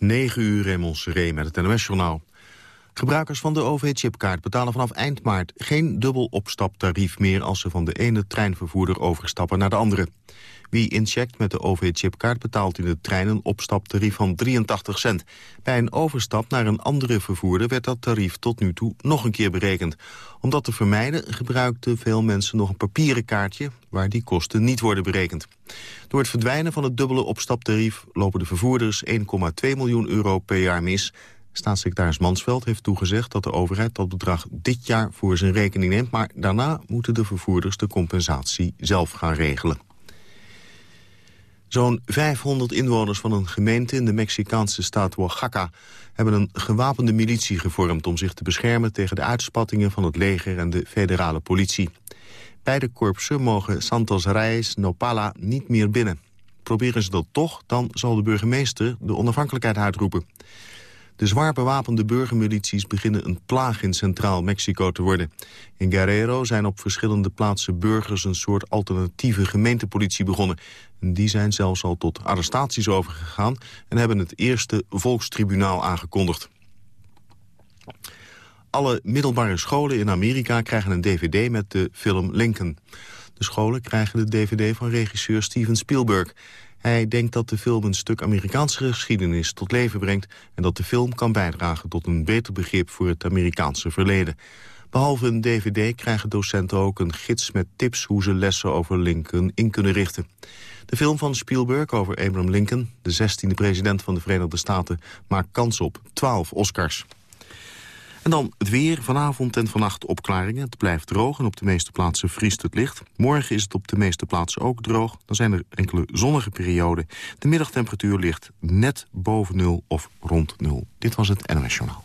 9 uur Raymond Seré met het NOS-journaal. Gebruikers van de OV-chipkaart betalen vanaf eind maart geen dubbel opstaptarief meer als ze van de ene treinvervoerder overstappen naar de andere. Wie incheckt met de OV-chipkaart betaalt in de trein een opstaptarief van 83 cent. Bij een overstap naar een andere vervoerder werd dat tarief tot nu toe nog een keer berekend. Om dat te vermijden gebruikten veel mensen nog een papieren kaartje waar die kosten niet worden berekend. Door het verdwijnen van het dubbele opstaptarief lopen de vervoerders 1,2 miljoen euro per jaar mis. Staatssecretaris Mansveld heeft toegezegd dat de overheid dat bedrag dit jaar voor zijn rekening neemt, maar daarna moeten de vervoerders de compensatie zelf gaan regelen. Zo'n 500 inwoners van een gemeente in de Mexicaanse staat Oaxaca... hebben een gewapende militie gevormd om zich te beschermen... tegen de uitspattingen van het leger en de federale politie. Beide korpsen mogen Santos Reyes Nopala niet meer binnen. Proberen ze dat toch, dan zal de burgemeester de onafhankelijkheid uitroepen. De zwaar bewapende burgermilities beginnen een plaag in Centraal Mexico te worden. In Guerrero zijn op verschillende plaatsen burgers een soort alternatieve gemeentepolitie begonnen. Die zijn zelfs al tot arrestaties overgegaan en hebben het eerste volkstribunaal aangekondigd. Alle middelbare scholen in Amerika krijgen een dvd met de film Lincoln. De scholen krijgen de dvd van regisseur Steven Spielberg. Hij denkt dat de film een stuk Amerikaanse geschiedenis tot leven brengt... en dat de film kan bijdragen tot een beter begrip voor het Amerikaanse verleden. Behalve een dvd krijgen docenten ook een gids met tips... hoe ze lessen over Lincoln in kunnen richten. De film van Spielberg over Abraham Lincoln... de 16e president van de Verenigde Staten... maakt kans op 12 Oscars. En dan het weer. Vanavond en vannacht opklaringen. Het blijft droog en op de meeste plaatsen vriest het licht. Morgen is het op de meeste plaatsen ook droog. Dan zijn er enkele zonnige perioden. De middagtemperatuur ligt net boven nul of rond nul. Dit was het NOS Journaal.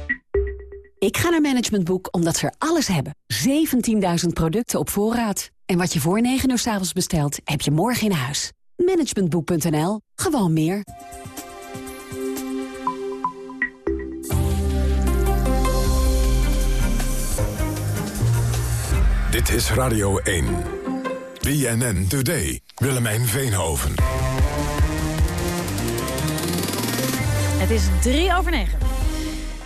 Ik ga naar Management Boek omdat ze er alles hebben. 17.000 producten op voorraad. En wat je voor 9 uur s avonds bestelt, heb je morgen in huis. Managementboek.nl. Gewoon meer. Dit is Radio 1. BNN Today. Willemijn Veenhoven. Het is drie over negen.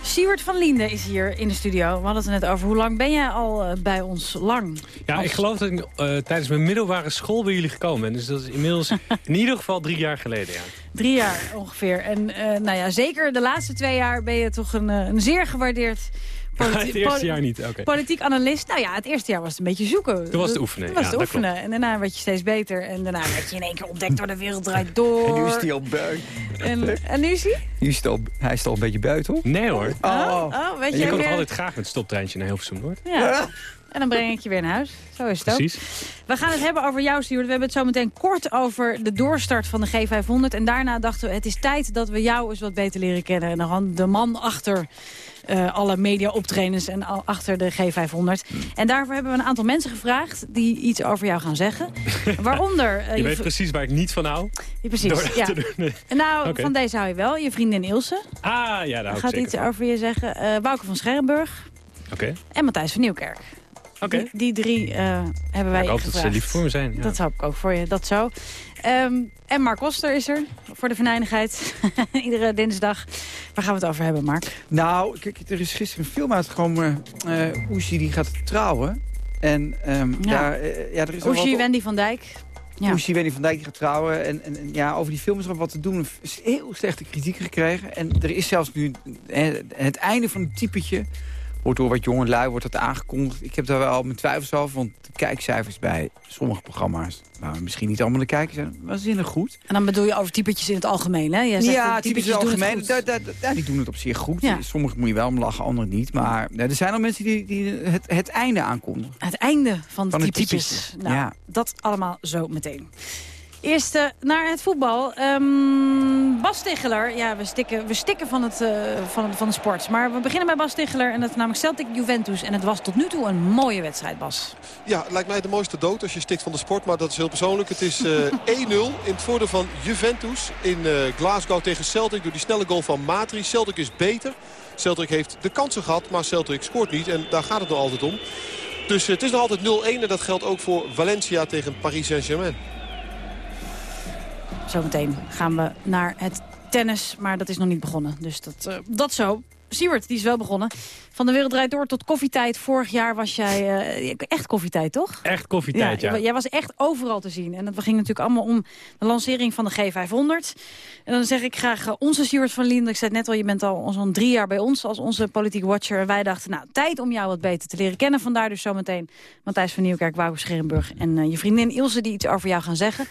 Siewert van Liende is hier in de studio. We hadden het net over. Hoe lang ben jij al uh, bij ons? Lang? Ja, ik geloof dat ik uh, tijdens mijn middelbare school bij jullie gekomen ben. Dus dat is inmiddels in ieder geval drie jaar geleden, ja. Drie jaar ongeveer. En uh, nou ja, zeker de laatste twee jaar ben je toch een, een zeer gewaardeerd het eerste jaar niet, oké. Politiek analist. Nou ja, het eerste jaar was het een beetje zoeken. Toen was het oefenen. Toen was ja, het oefenen. En daarna werd je steeds beter. En daarna werd je in één keer ontdekt door de wereld draait door. En nu is hij al buiten. En, en nu is hij? Nu is het al, hij is al een beetje buiten, hoor. Nee hoor. Oh, oh weet en je, je komt weer... altijd graag met het stoptreintje naar Hilversum Noord. Ja. En dan breng ik je weer naar huis. Zo is het Precies. ook. We gaan het hebben over jou, Stuart. We hebben het zo meteen kort over de doorstart van de G500. En daarna dachten we, het is tijd dat we jou eens wat beter leren kennen. En dan de man achter uh, alle media-optredens en al achter de G500. En daarvoor hebben we een aantal mensen gevraagd die iets over jou gaan zeggen. Waaronder... Uh, je, je weet precies waar ik niet van hou. Ja, precies, ja. Nou, okay. van deze hou je wel. Je vriendin Ilse. Ah, ja, daar gaat iets van. over je zeggen. Uh, Wouke van Scherrenburg. Oké. Okay. En Matthijs van Nieuwkerk. Okay. Die, die, drie uh, hebben wij ja, ik hoop gevraagd. dat ze lief voor me zijn. Ja. Dat hoop ik ook voor je, dat zo. Um, en Mark Koster is er, voor de venijnigheid. Iedere dinsdag. Waar gaan we het over hebben, Mark? Nou, kijk, er is gisteren een film uitgekomen. Uh, Oeshi die gaat trouwen. En um, ja. daar... Uh, ja, er is Oeshi, wat... Wendy van Dijk. Ja. Oeshi, Wendy van Dijk die gaat trouwen. En, en, en, ja, over die film is er wat te doen. Is heel slechte kritiek gekregen. En er is zelfs nu het einde van het typetje wordt door wat jonge lui wordt dat aangekondigd. Ik heb daar wel mijn twijfels over, want de kijkcijfers bij sommige programma's... waar misschien niet allemaal de kijkers zijn, waanzinnig goed. En dan bedoel je over typetjes in het algemeen, hè? Jij zegt ja, typetjes in het algemeen, da, da, da, die doen het op zich goed. Ja. Sommige moet je wel om lachen, andere niet. Maar er zijn al mensen die, die het, het einde aankondigen. Het einde van de van typetjes. typetjes. Nou, ja. dat allemaal zo meteen. Eerst uh, naar het voetbal. Um, van Bas Ticheler. Ja, we stikken, we stikken van, het, uh, van, van de sport. Maar we beginnen bij Bas Ticheler en dat is namelijk Celtic Juventus. En het was tot nu toe een mooie wedstrijd, Bas. Ja, het lijkt mij de mooiste dood als je stikt van de sport. Maar dat is heel persoonlijk. Het is uh, 1-0 in het voordeel van Juventus in uh, Glasgow tegen Celtic. Door die snelle goal van Matri. Celtic is beter. Celtic heeft de kansen gehad, maar Celtic scoort niet. En daar gaat het nog altijd om. Dus het is nog altijd 0-1 en dat geldt ook voor Valencia tegen Paris Saint-Germain. Zometeen gaan we naar het tennis, maar dat is nog niet begonnen. Dus dat, uh, dat zo. Siewert, die is wel begonnen. Van de Wereld Draait Door tot koffietijd. Vorig jaar was jij... Uh, echt koffietijd, toch? Echt koffietijd, ja, ja. Jij was echt overal te zien. En dat ging natuurlijk allemaal om de lancering van de G500. En dan zeg ik graag uh, onze Siewert van Linden. Ik zei net al, je bent al zo'n drie jaar bij ons als onze politiek watcher. En wij dachten, nou, tijd om jou wat beter te leren kennen. Vandaar dus zometeen Matthijs van Nieuwkerk, Wouter Scherenburg... en uh, je vriendin Ilse die iets over jou gaan zeggen.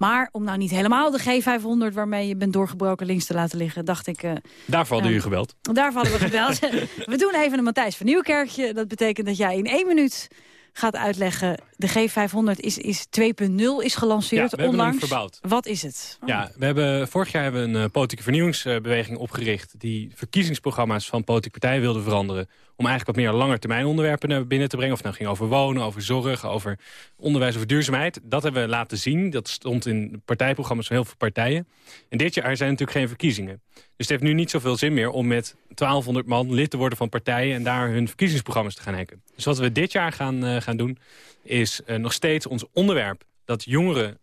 Maar om nou niet helemaal de G500 waarmee je bent doorgebroken links te laten liggen, dacht ik... Uh, Daarvoor hadden u gebeld. Daarvoor hadden we gebeld. we doen even een Matthijs van Nieuwkerkje. Dat betekent dat jij in één minuut gaat uitleggen... de G500 is, is 2.0 is gelanceerd ja, we onlangs. Verbouwd. Wat is het? Oh. Ja, we hebben, vorig jaar hebben we een uh, politieke vernieuwingsbeweging opgericht... die verkiezingsprogramma's van politieke partijen wilde veranderen... om eigenlijk wat meer langetermijn onderwerpen naar binnen te brengen. Of het nou ging over wonen, over zorg, over onderwijs, over duurzaamheid. Dat hebben we laten zien. Dat stond in partijprogramma's van heel veel partijen. En dit jaar zijn natuurlijk geen verkiezingen. Dus het heeft nu niet zoveel zin meer om met 1200 man lid te worden van partijen... en daar hun verkiezingsprogramma's te gaan hacken. Dus wat we dit jaar gaan, uh, gaan doen, is uh, nog steeds ons onderwerp dat jongeren,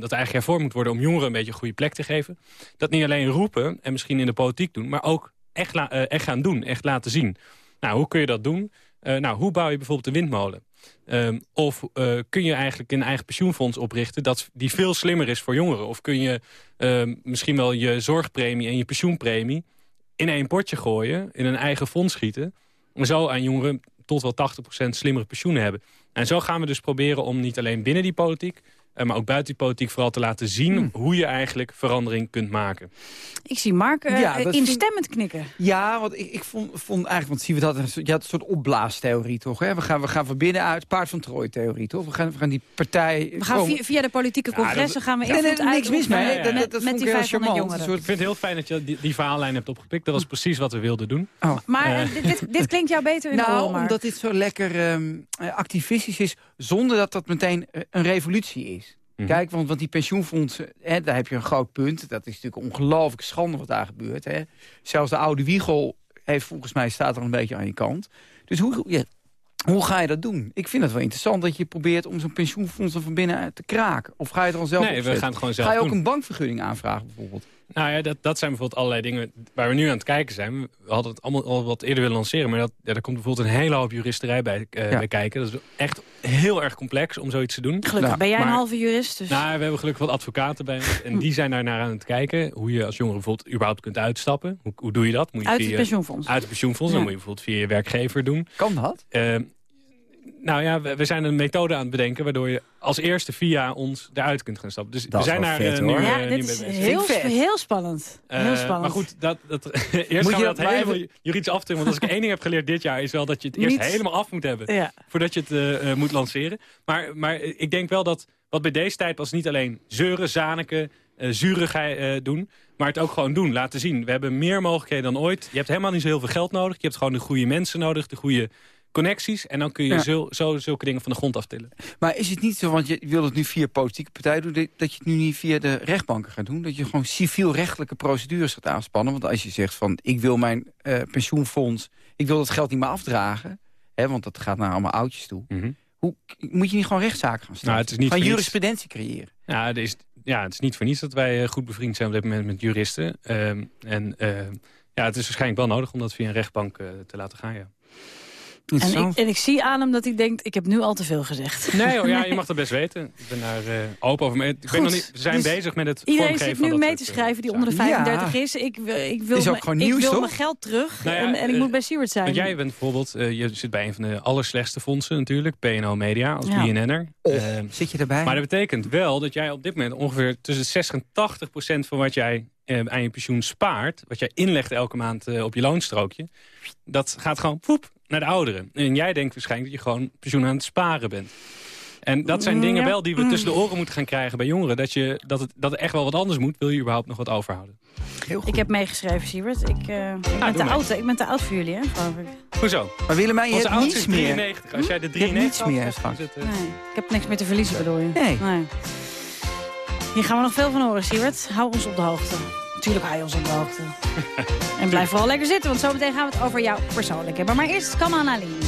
dat eigenlijk hervormd moet worden om jongeren een beetje een goede plek te geven. Dat niet alleen roepen en misschien in de politiek doen, maar ook echt, echt gaan doen, echt laten zien. Nou, hoe kun je dat doen? Uh, nou, hoe bouw je bijvoorbeeld een windmolen? Um, of uh, kun je eigenlijk een eigen pensioenfonds oprichten... Dat, die veel slimmer is voor jongeren? Of kun je uh, misschien wel je zorgpremie en je pensioenpremie... in één potje gooien, in een eigen fonds schieten... en zo aan jongeren tot wel 80% slimmere pensioenen hebben. En zo gaan we dus proberen om niet alleen binnen die politiek... maar ook buiten die politiek vooral te laten zien... Hmm. hoe je eigenlijk verandering kunt maken. Ik zie Mark uh, ja, instemmend knikken. Ja, want ik, ik vond, vond eigenlijk... want zien we dat je had een soort opblaastheorie, toch? Hè? We, gaan, we gaan van binnenuit, paard van Trooi-theorie, toch? We gaan, we gaan die partij... We gaan via, via, de politieke congressen ja, gaan we nee, nee, nee, niks mis mee. Ja, ja, met, dat met die 500 jongeren. Soort... Ik vind het heel fijn dat je die, die verhaallijn hebt opgepikt. Dat was precies wat we wilden doen. Oh. Maar uh, dit, dit klinkt jou beter in nou, de omdat dit zo lekker um, activistisch is... zonder dat dat meteen een revolutie is. Mm -hmm. Kijk, want, want die pensioenfondsen, hè, daar heb je een groot punt. Dat is natuurlijk ongelooflijk schande wat daar gebeurt. Hè. Zelfs de oude Wiegel heeft volgens mij staat er een beetje aan je kant. Dus hoe, ja, hoe ga je dat doen? Ik vind het wel interessant dat je probeert om zo'n pensioenfonds er van binnenuit te kraken. Of ga je het dan zelf Nee, opzetten? we gaan het gewoon zelf Ga je ook doen. een bankvergunning aanvragen bijvoorbeeld? Nou ja, dat, dat zijn bijvoorbeeld allerlei dingen waar we nu aan het kijken zijn. We hadden het allemaal al wat eerder willen lanceren. Maar dat, ja, daar komt bijvoorbeeld een hele hoop juristerij bij, uh, ja. bij kijken. Dat is echt heel erg complex om zoiets te doen. Gelukkig nou, ben jij maar, een halve jurist. Dus. Nou, we hebben gelukkig wat advocaten bij ons. En die zijn daar naar aan het kijken. Hoe je als jongere bijvoorbeeld überhaupt kunt uitstappen. Hoe, hoe doe je dat? Moet je uit via, het pensioenfonds. Uit het pensioenfonds. Ja. Dan moet je bijvoorbeeld via je werkgever doen. Kan dat? Uh, nou ja, we, we, zijn een methode aan het bedenken... waardoor je als eerste via ons eruit kunt gaan stappen. Dus dat we zijn daar vet, uh, nu, ja, dit nu is mee bezig. heel, heel spannend. Uh, heel spannend. Maar goed, dat, dat, eerst gaan we dat helemaal even... juridisch aftikken. Want als ik één ding heb geleerd dit jaar... is wel dat je het eerst helemaal af moet hebben... Ja. voordat je het uh, moet lanceren. Maar, maar ik denk wel dat wat bij deze tijd pas niet alleen zeuren, zaniken... Uh, je, doen, maar het ook gewoon doen, laten zien. We hebben meer mogelijkheden dan ooit. Je hebt helemaal niet zo heel veel geld nodig. Je hebt gewoon de goede mensen nodig, de goede connecties. En dan kun je ja. zo, zo zulke dingen van de grond aftillen. Maar is het niet zo, want je wil het nu via politieke partijen doen... dat je het nu niet via de rechtbanken gaat doen? Dat je gewoon civielrechtelijke procedures gaat aanspannen? Want als je zegt van, ik wil mijn uh, pensioenfonds... ik wil dat geld niet meer afdragen... Hè, want dat gaat naar allemaal oudjes toe... Mm -hmm. Hoe, moet je niet gewoon rechtszaken gaan starten? Nou, niet gaan jurisprudentie creëren? Ja, het is, ja, het is niet voor niets dat wij uh, goed bevriend zijn op dit moment met juristen. Uh, en uh, ja, het is waarschijnlijk wel nodig om dat via een rechtbank uh, te laten gaan, ja. En ik, en ik, zie aan hem dat hij denkt, ik heb nu al te veel gezegd. Nee, oh, ja, je mag dat best weten. Ik ben daar uh, open over. Ik ben nog niet, we zijn dus bezig met het Iedereen zit nu mee te schrijven die onder de 35 ja. is. Ik, ik wil, is ook gewoon nieuws, ik wil toch? mijn geld terug nou ja, en, en, ik uh, moet bij Seward zijn. Want jij bent bijvoorbeeld, uh, je zit bij een van de allerslechtste fondsen natuurlijk. PNO Media als ja. BNN'er. Oh, zit je erbij? Maar dat betekent wel dat jij op dit moment ongeveer tussen 60 en 80 procent van wat jij aan je pensioen spaart... wat jij inlegt elke maand op je loonstrookje... dat gaat gewoon poep naar de ouderen. En jij denkt waarschijnlijk dat je gewoon pensioen aan het sparen bent. En dat zijn dingen wel die we tussen de oren moeten gaan krijgen bij jongeren. Dat, je, dat, het, dat het echt wel wat anders moet, wil je überhaupt nog wat overhouden. Heel goed. Ik heb meegeschreven, Siebert. Ik, eh, ik, ben te oud, ik ben te oud voor jullie, hè, geloof ik. Hoezo? Maar Willemijn, je Onze hebt niets is meer. 93. Als jij de Je hebt 93 niets meer straks. is het, eh, Nee, ik heb niks meer te verliezen, bedoel je? Nee. Hier gaan we nog veel van horen, Siebert. Hou ons op de hoogte. Natuurlijk hou je ons op de hoogte. en blijf vooral lekker zitten, want zometeen gaan we het over jou persoonlijk hebben. Maar eerst Kamal Ali.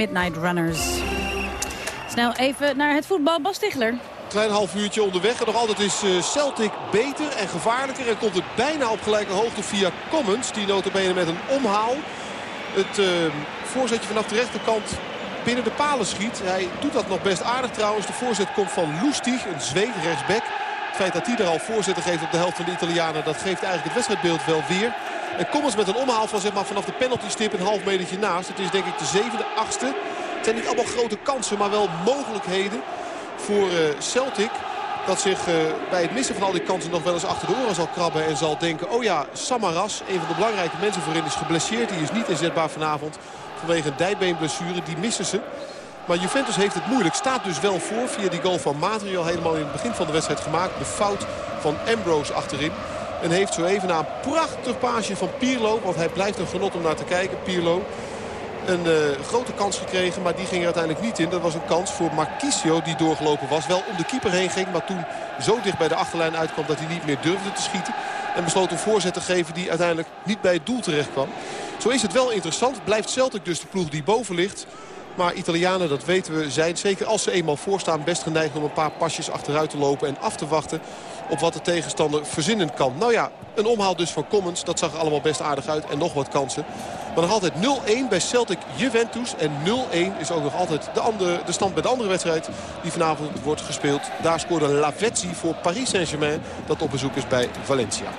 Midnight Runners. Snel even naar het voetbal. Bas Stigler. Klein half uurtje onderweg. En nog altijd is eh, Celtic beter en gevaarlijker. En komt het bijna op gelijke hoogte via Commons. Die notabene met een omhaal. Het uh, voorzetje vanaf de rechterkant binnen de palen schiet. Hij doet dat nog best aardig trouwens. De voorzet komt van Lustig, een Zweed, rechtsback. Het feit dat hij er al voorzetten geeft op de helft van de Italianen... dat geeft eigenlijk het wedstrijdbeeld wel weer. En Commons met een omhaal van zeg maar, vanaf de penaltystip een half metertje naast. Het is denk ik de zevende, achtste. Het zijn niet allemaal grote kansen, maar wel mogelijkheden voor uh, Celtic. Dat zich uh, bij het missen van al die kansen nog wel eens achter de oren zal krabben. En zal denken, oh ja, Samaras, een van de belangrijke mensen voorin, is geblesseerd. Die is niet inzetbaar vanavond vanwege een dijbeenblessure. Die missen ze. Maar Juventus heeft het moeilijk. Staat dus wel voor via die goal van Matri al helemaal in het begin van de wedstrijd gemaakt. De fout van Ambrose achterin. En heeft zo even na een prachtig paasje van Pierlo. Want hij blijft een genot om naar te kijken, Pierlo. Een uh, grote kans gekregen, maar die ging er uiteindelijk niet in. Dat was een kans voor Marquisio die doorgelopen was. Wel om de keeper heen ging, maar toen zo dicht bij de achterlijn uitkwam... dat hij niet meer durfde te schieten. En besloot een voorzet te geven die uiteindelijk niet bij het doel terecht kwam. Zo is het wel interessant. Blijft Celtic dus de ploeg die boven ligt. Maar Italianen, dat weten we, zijn zeker als ze eenmaal voorstaan... best geneigd om een paar pasjes achteruit te lopen en af te wachten op wat de tegenstander verzinnen kan. Nou ja, een omhaal dus van Commons. Dat zag er allemaal best aardig uit. En nog wat kansen. Maar nog altijd 0-1 bij Celtic Juventus. En 0-1 is ook nog altijd de, andere, de stand bij de andere wedstrijd die vanavond wordt gespeeld. Daar scoorde Lavezzi voor Paris Saint-Germain. Dat op bezoek is bij Valencia.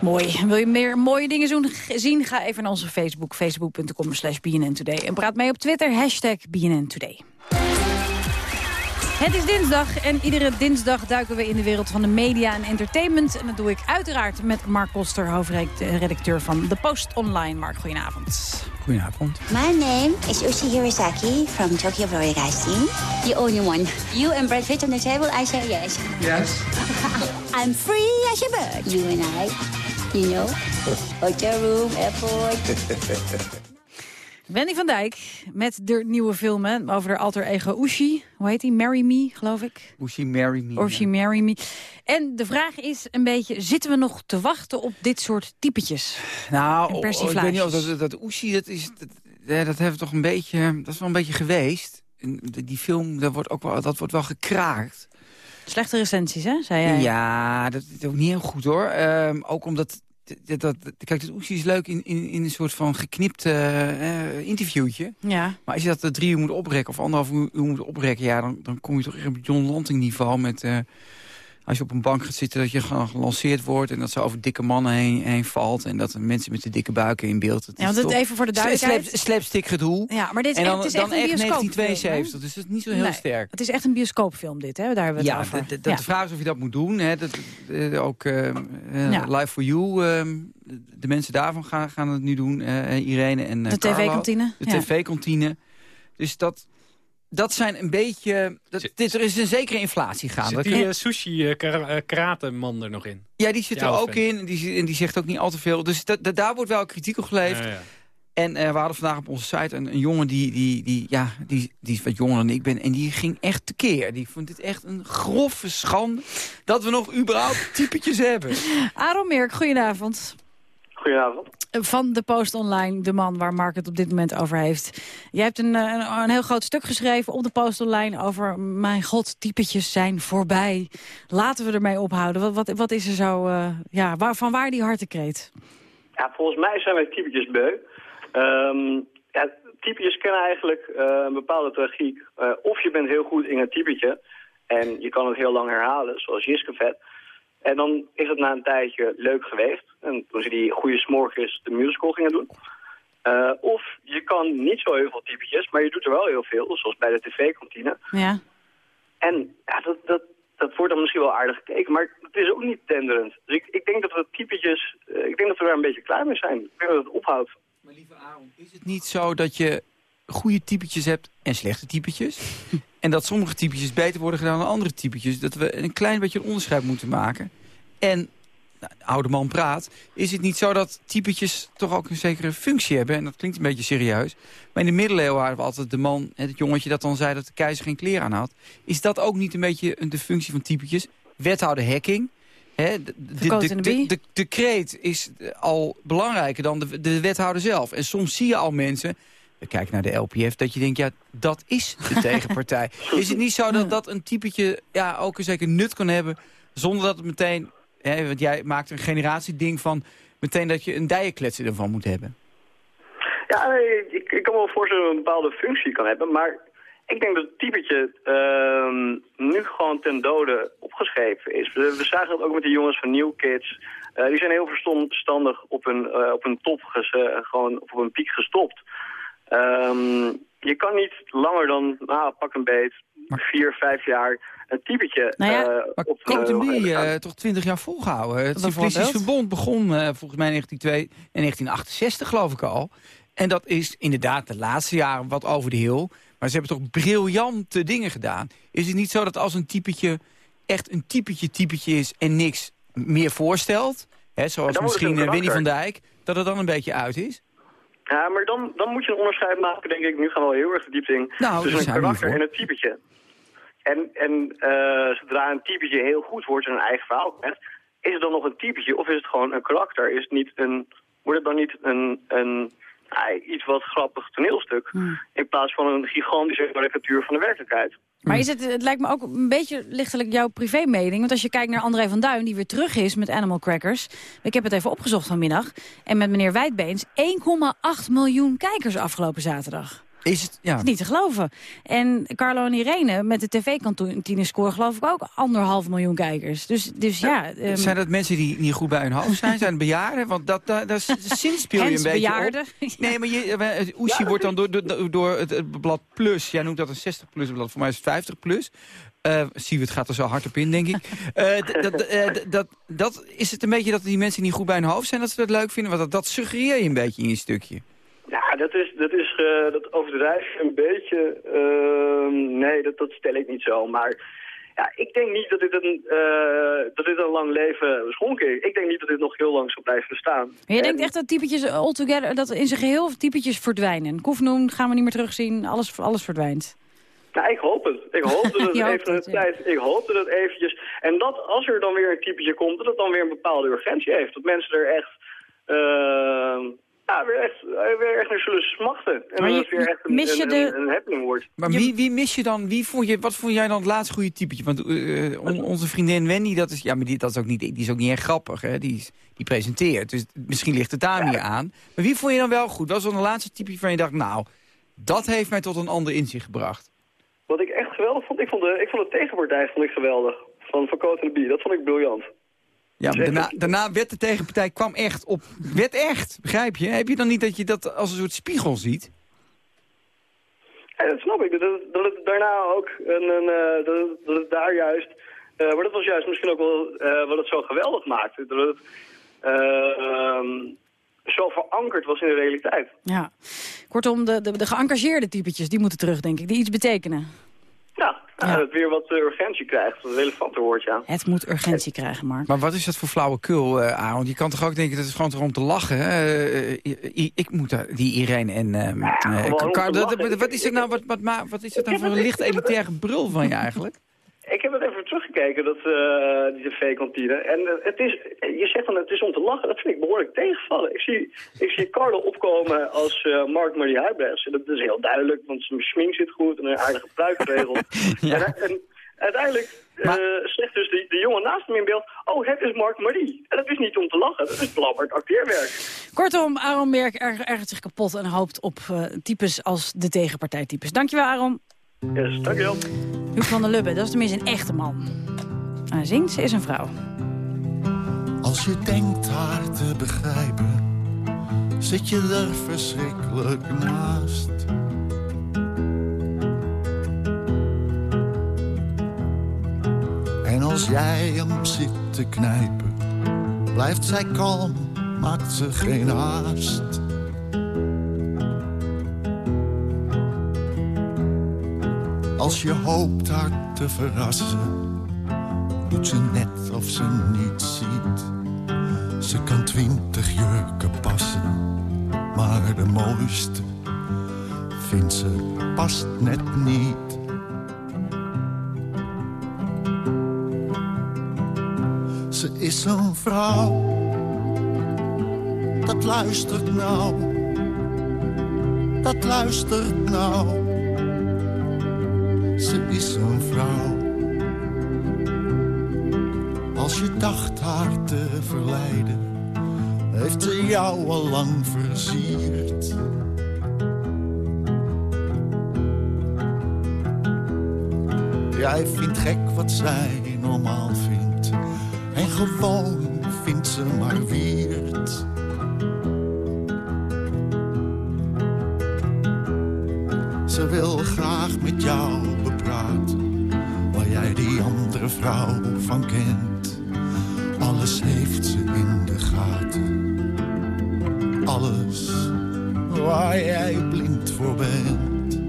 Mooi. Wil je meer mooie dingen zien? Ga even naar onze Facebook. Facebook.com slash BNN Today. En praat mee op Twitter. Hashtag BNN Today. Het is dinsdag en iedere dinsdag duiken we in de wereld van de media en entertainment. En dat doe ik uiteraard met Mark Koster, hoofdredacteur van The Post Online. Mark, goedenavond. Goedenavond. My name is Uchi Hirisaki from Tokyo Broadcasting. The only one. You and Brad Pitt on the table, I say yes. Yes. I'm free as a bird, you and I. You know? Hotel room, airport. Wendy van Dijk met de nieuwe film hè, over de alter ego Ushi. Hoe heet die? Marry Me, geloof ik. Ushi Marry Me. Ushi Marry Me. En de vraag is een beetje, zitten we nog te wachten op dit soort typetjes? Nou, oh, ik weet niet of dat, dat Ushi, dat, is, dat, dat we toch een beetje, dat is wel een beetje geweest. Die film, dat wordt ook wel, dat wordt wel gekraakt. Slechte recensies, hè, zei jij? Ja, dat is ook niet heel goed, hoor. Um, ook omdat dat, dat, kijk, het oesie is leuk in, in, in een soort van geknipt uh, interviewtje. Ja. Maar als je dat drie uur moet oprekken of anderhalf uur, moet oprekken... Ja, dan, dan kom je toch echt op John Lanting niveau met... Uh, als je op een bank gaat zitten, dat je gelanceerd wordt... en dat ze over dikke mannen heen, heen valt... en dat mensen met de dikke buiken in beeld... ja, want het even voor de duidelijkheid... Slap, slapstick gedoe. Ja, maar dit is en dan, echt, het is dan echt, 1972, dus dat is niet zo heel sterk. Het is echt een bioscoopfilm dit, hè? Daar hebben we het ja, over. De, de, ja, de vraag is of je dat moet doen. Hè. Dat, ook uh, ja. Live for You, uh, de mensen daarvan gaan, gaan het nu doen. Irene en De tv-kantine. De tv-kantine. Dus dat dat zijn een beetje... Dat, dit, er is een zekere inflatie gaande. Zit die uh, sushi-karate-man uh, er nog in? Ja, die zit er ook in. En die, en die zegt ook niet al te veel. Dus dat, dat, daar wordt wel kritiek op geleverd. Ja, ja. En uh, we hadden vandaag op onze site een, een jongen die, die, die, ja, die, die is wat jonger dan ik ben. En die ging echt tekeer. Die vond dit echt een grove schande dat we nog überhaupt typetjes hebben. Aaron Merk, goedenavond. Goedenavond. Van de Post Online, de man waar Mark het op dit moment over heeft. Jij hebt een, een, een, heel groot stuk geschreven op de Post Online over... mijn god, typetjes zijn voorbij. Laten we ermee ophouden. Wat, wat, wat is er zo... Uh, ja, waar, van waar die hartekreet? Ja, volgens mij zijn wij typetjes beu. Um, ja, typetjes kennen eigenlijk uh, een bepaalde tragiek. Uh, of je bent heel goed in een typetje... en je kan het heel lang herhalen, zoals Jiskevet... En dan is het na een tijdje leuk geweest. En toen ze die goede smorgens de musical gingen doen. Uh, of je kan niet zo heel veel typetjes, maar je doet er wel heel veel. Zoals bij de tv-kantine. Ja. En ja, dat, dat, dat wordt dan misschien wel aardig gekeken. Maar het is ook niet tenderend. Dus ik, ik denk dat we typetjes... Uh, ik denk dat we daar een beetje klaar mee zijn. Ik denk dat het ophoudt. Maar lieve Aaron, is het niet zo dat je goede typetjes hebt en slechte typetjes? En dat sommige typetjes beter worden gedaan dan andere typetjes. Dat we een klein beetje een onderscheid moeten maken. En, nou, oude man praat, is het niet zo dat typetjes toch ook een zekere functie hebben? En dat klinkt een beetje serieus. Maar in de middeleeuwen hadden we altijd de man, het jongetje dat dan zei dat de keizer geen kleren aan had. Is dat ook niet een beetje de functie van typetjes? Wethouder hacking. He, de, de, de, de, de kreet is al belangrijker dan de, de wethouder zelf. En soms zie je al mensen kijk naar de LPF, dat je denkt, ja, dat is de tegenpartij. Is het niet zo dat dat een typetje ja, ook een zeker nut kan hebben... zonder dat het meteen, hè, want jij maakt een generatieding van... meteen dat je een dijenkletser ervan moet hebben? Ja, ik, ik kan me wel voorstellen dat het een bepaalde functie kan hebben, maar... Ik denk dat het typetje uh, nu gewoon ten dode opgeschreven is. We, we zagen dat ook met de jongens van New Kids. Uh, die zijn heel verstandig op een, uh, op een top, gewoon op een piek gestopt. Um, je kan niet langer dan, nou, pak een beet, vier, vijf jaar een typetje nou ja, uh, maar op de uh, toch twintig jaar volgehouden. Het Cyclistisch Verbond begon uh, volgens mij in 1968 geloof ik al. En dat is inderdaad de laatste jaren wat over de heel. Maar ze hebben toch briljante dingen gedaan. Is het niet zo dat als een typetje echt een typetje typetje is en niks meer voorstelt... Hè, zoals misschien eh, Winnie van. Dijk... dat het dan een beetje uit is? Ja, maar dan, dan moet je een onderscheid maken, denk ik. Nu gaan we al heel erg de diepte in. Nou, tussen zijn een karakter en een typetje. En, en eh, zodra een typetje heel goed wordt en een eigen verhaal krijgt... is het dan nog een typetje of is het gewoon een karakter? Is het niet een, wordt het dan niet een, een iets wat grappig toneelstuk... Hmm. in plaats van een gigantische karikatuur van de werkelijkheid? Maar is het, het lijkt me ook een beetje lichtelijk jouw privémening. Want als je kijkt naar André van Duin, die weer terug is met Animal Crackers. Ik heb het even opgezocht vanmiddag. En met meneer Wijdbeens 1,8 miljoen kijkers afgelopen zaterdag. Is het, ja. Is niet te geloven. En Carlo en Irene met de tv-kantine scoren geloof ik ook anderhalf miljoen kijkers. Dus, dus ja... ehm, Zijn dat mensen die niet goed bij hun hoofd zijn? Zijn het bejaarden? Want dat, dat, dat sinds speel je een beetje bejaarden. op. Nee, maar je, eh, Oeshi wordt dan door, door, door het, blad Plus... jij noemt dat een 60-plus blad, voor mij is het 50-plus... Uh, het gaat er zo hard op in, denk ik. Eh, dat, eh, dat, dat, is het een beetje dat die mensen niet goed bij hun hoofd zijn... dat ze dat leuk vinden? Want dat, dat suggereer je een beetje in je stukje. Ja, dat is, dat is eh, dat overdrijf een beetje. Ehm, nee, dat, dat stel ik niet zo. Maar ja, ik denk niet dat dit een, eh, dat dit een lang leven schonken is. Ik denk niet dat dit nog heel lang zal blijven bestaan. Maar jij En- denkt echt dat typetjes altogether, dat in zijn geheel typetjes verdwijnen. Koefnoen gaan we niet meer terugzien, alles, alles verdwijnt. Nou, ik hoop het. Ik hoop dat het even een het, ja. tijd. Ik hoop dat het eventjes. En dat als er dan weer een typetje komt, dat het dan weer een bepaalde urgentie heeft. Dat mensen er echt. ehm, ja, weer echt, weer echt naar zullen smachten. En Maar je- het weer echt een, mis je een, de- een, een happening wordt. Maar wie, wie mis je dan? Wie vond je, wat vond jij dan het laatste goede typetje? Want eh, on- onze vriendin Wendy, dat is, ja, maar die, dat is ook niet, die is ook niet erg grappig. Hè? Die, is- die presenteert. Dus misschien ligt het daar meer aan. Maar wie vond je dan wel goed? Wat was dan de laatste typetje van je dacht, nou, dat heeft mij tot een ander inzicht gebracht. Wat ik echt geweldig vond, ik vond de, ik vond de tegenpartij vond ik geweldig. Van Van Cote en de Bie, dat vond ik briljant. Ja, maar daarna, daarna werd de tegenpartij kwam echt op. Werd echt, begrijp je? Heb je dan niet dat je dat als een soort spiegel ziet? Ja, dat snap ik. Dat het, dat het daarna ook een, een eh, dat, het, dat het daar juist... eh, maar dat was juist misschien ook wel eh, wat het zo geweldig maakte. Dat het eh, ehm, zo verankerd was in de realiteit. Ja. Kortom, de, de, de geëngageerde typetjes, die moeten terug, denk ik. Die iets betekenen. Ja, ja. Ja. dat het weer wat eh, urgentie krijgt. Dat het relevanter wordt, ja. Het moet urgentie krijgen, Mark. Maar wat is dat voor flauwekul, eh Aaron? Je kan toch ook denken, dat is gewoon toch om te lachen? Hè? Eh, ik moet daar, die Irene en... ehm, eh, lachen. wat- wat is het nou, wat, wat, ma- wat is dat nou voor een licht elitair gebrul van je eigenlijk? Ik heb het even teruggekeken, dat, eh, die tv-kantine. En eh, het is, je zegt dan het is om te lachen. Dat vind ik behoorlijk tegenvallen. Ik zie, ik zie Carlo opkomen als eh, Mark Marie Huibrechts. En dat is heel duidelijk, want zijn schmink zit goed en een aardige pruikregel. en, en uiteindelijk zegt dus de, de jongen naast hem in beeld... Oh, het is Mark Marie. En dat is niet om te lachen, dat is blabberd acteerwerk. Kortom, Aaron erg- ergert zich kapot en hoopt op types als de tegenpartijtypes. Dankjewel, Aaron. Yes, dankjewel. Huub van der Lubbe, dat is tenminste een echte man. Hij zingt, ze is een vrouw. Als je denkt haar te begrijpen, zit je er verschrikkelijk naast. En als jij hem zit te knijpen, blijft zij kalm, maakt ze geen haast. Als je hoopt haar te verrassen, doet ze net of ze niets ziet. Ze kan twintig jurken passen, maar de mooiste vindt ze past net niet. Ze is een vrouw, dat luistert nou, dat luistert nou. Ze is een vrouw. Als je dacht haar te verleiden, heeft ze jou al lang versierd. Jij vindt gek wat zij normaal vindt. En gewoon vindt ze maar weird. Ze wil graag met jou waar jij die andere vrouw van kent. Alles heeft ze in de gaten. Alles waar jij blind voor bent.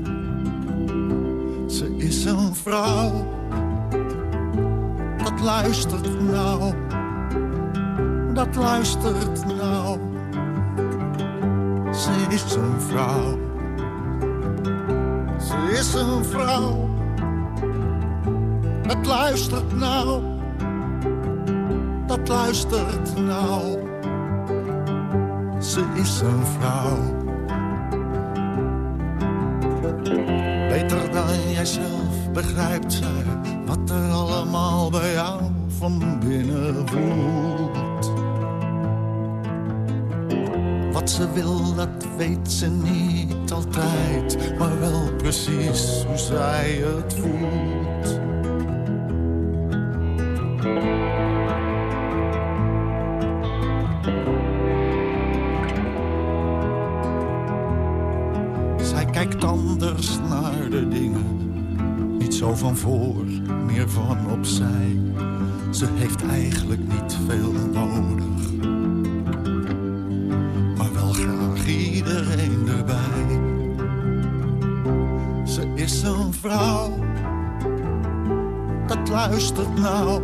Ze is een vrouw, dat luistert nou, dat luistert nou. Ze is een vrouw. Ze is een vrouw. Dat luistert nou. Dat luistert nou. Ze is een vrouw. Beter dan jijzelf begrijpt zij wat er allemaal bij jou van binnen voelt. Wat ze wil, dat weet ze niet altijd, maar wel precies hoe zij het voelt. Luistert nou.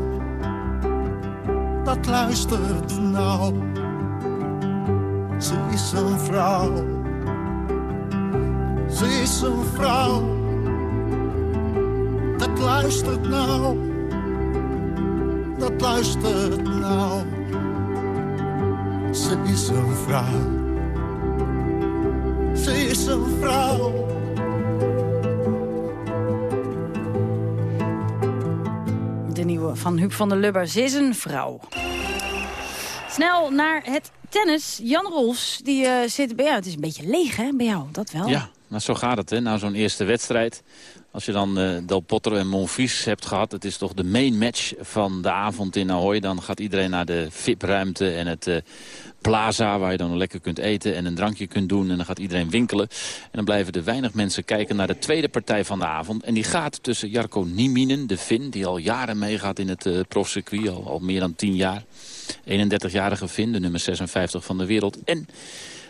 Dat luistert nou. Ze is een vrouw. Ze is een vrouw. Dat luistert nou. Dat luistert nou. Ze is een vrouw. Ze is een vrouw. Van Huub van der Lubber. Ze is een vrouw. Snel naar het tennis. Jan Rolfs, die eh, zit bij jou. Het is een beetje leeg, hè, bij jou? Dat wel. Ja, maar zo gaat het, hè. Na zo'n eerste wedstrijd. Als je dan eh, Del Potro en Monfils hebt gehad... het is toch de main match van de avond in Ahoy. Dan gaat iedereen naar de VIP-ruimte en het... eh, plaza waar je dan lekker kunt eten en een drankje kunt doen. En dan gaat iedereen winkelen. En dan blijven er weinig mensen kijken naar de tweede partij van de avond. En die gaat tussen Jarko Nieminen, de Fin, die al jaren meegaat in het uh, profcircuit. Al, al meer dan tien jaar. 31-jarige Fin, de nummer 56 van de wereld. En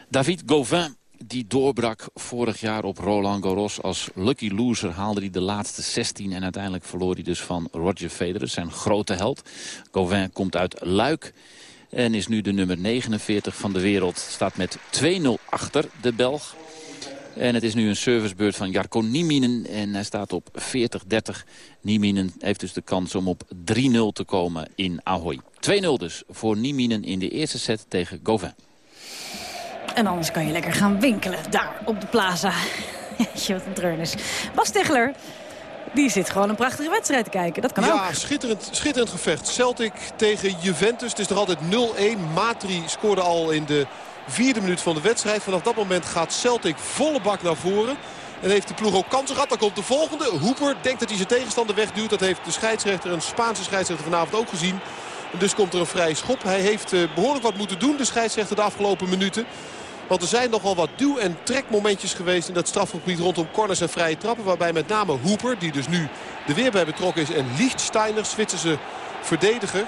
David Gauvin, die doorbrak vorig jaar op Roland Garros. Als lucky loser haalde hij de laatste 16 en uiteindelijk verloor hij dus van Roger Federer, zijn grote held. Gauvin komt uit Luik en is nu de nummer 49 van de wereld. Staat met 2-0 achter de Belg. En het is nu een servicebeurt van Jarko Nieminen. En hij staat op 40-30. Nieminen heeft dus de kans om op 3-0 te komen in Ahoy. 2-0 dus voor Nieminen in de eerste set tegen Gauvin. En anders kan je lekker gaan winkelen daar op de plaza. Jeetje, wat een treurnis. Bas Tegeler, die zit gewoon een prachtige wedstrijd te kijken. Dat kan ja, ook. schitterend, schitterend gevecht. Celtic tegen Juventus. Het is nog altijd 0-1. Matri scoorde al in de vierde minuut van de wedstrijd. Vanaf dat moment gaat Celtic volle bak naar voren. En heeft de ploeg ook kansen gehad. Dan komt de volgende. Hooper denkt dat hij zijn tegenstander wegduwt. Dat heeft de scheidsrechter, een Spaanse scheidsrechter vanavond ook gezien. En dus komt er een vrije schop. Hij heeft eh, behoorlijk wat moeten doen, de scheidsrechter, de afgelopen minuten. Want er zijn nogal wat duw- en trekmomentjes geweest in dat strafgebied rondom corners en vrije trappen. Waarbij met name Hooper, die dus nu er weer bij betrokken is, en Lichtsteiner, Zwitserse verdediger,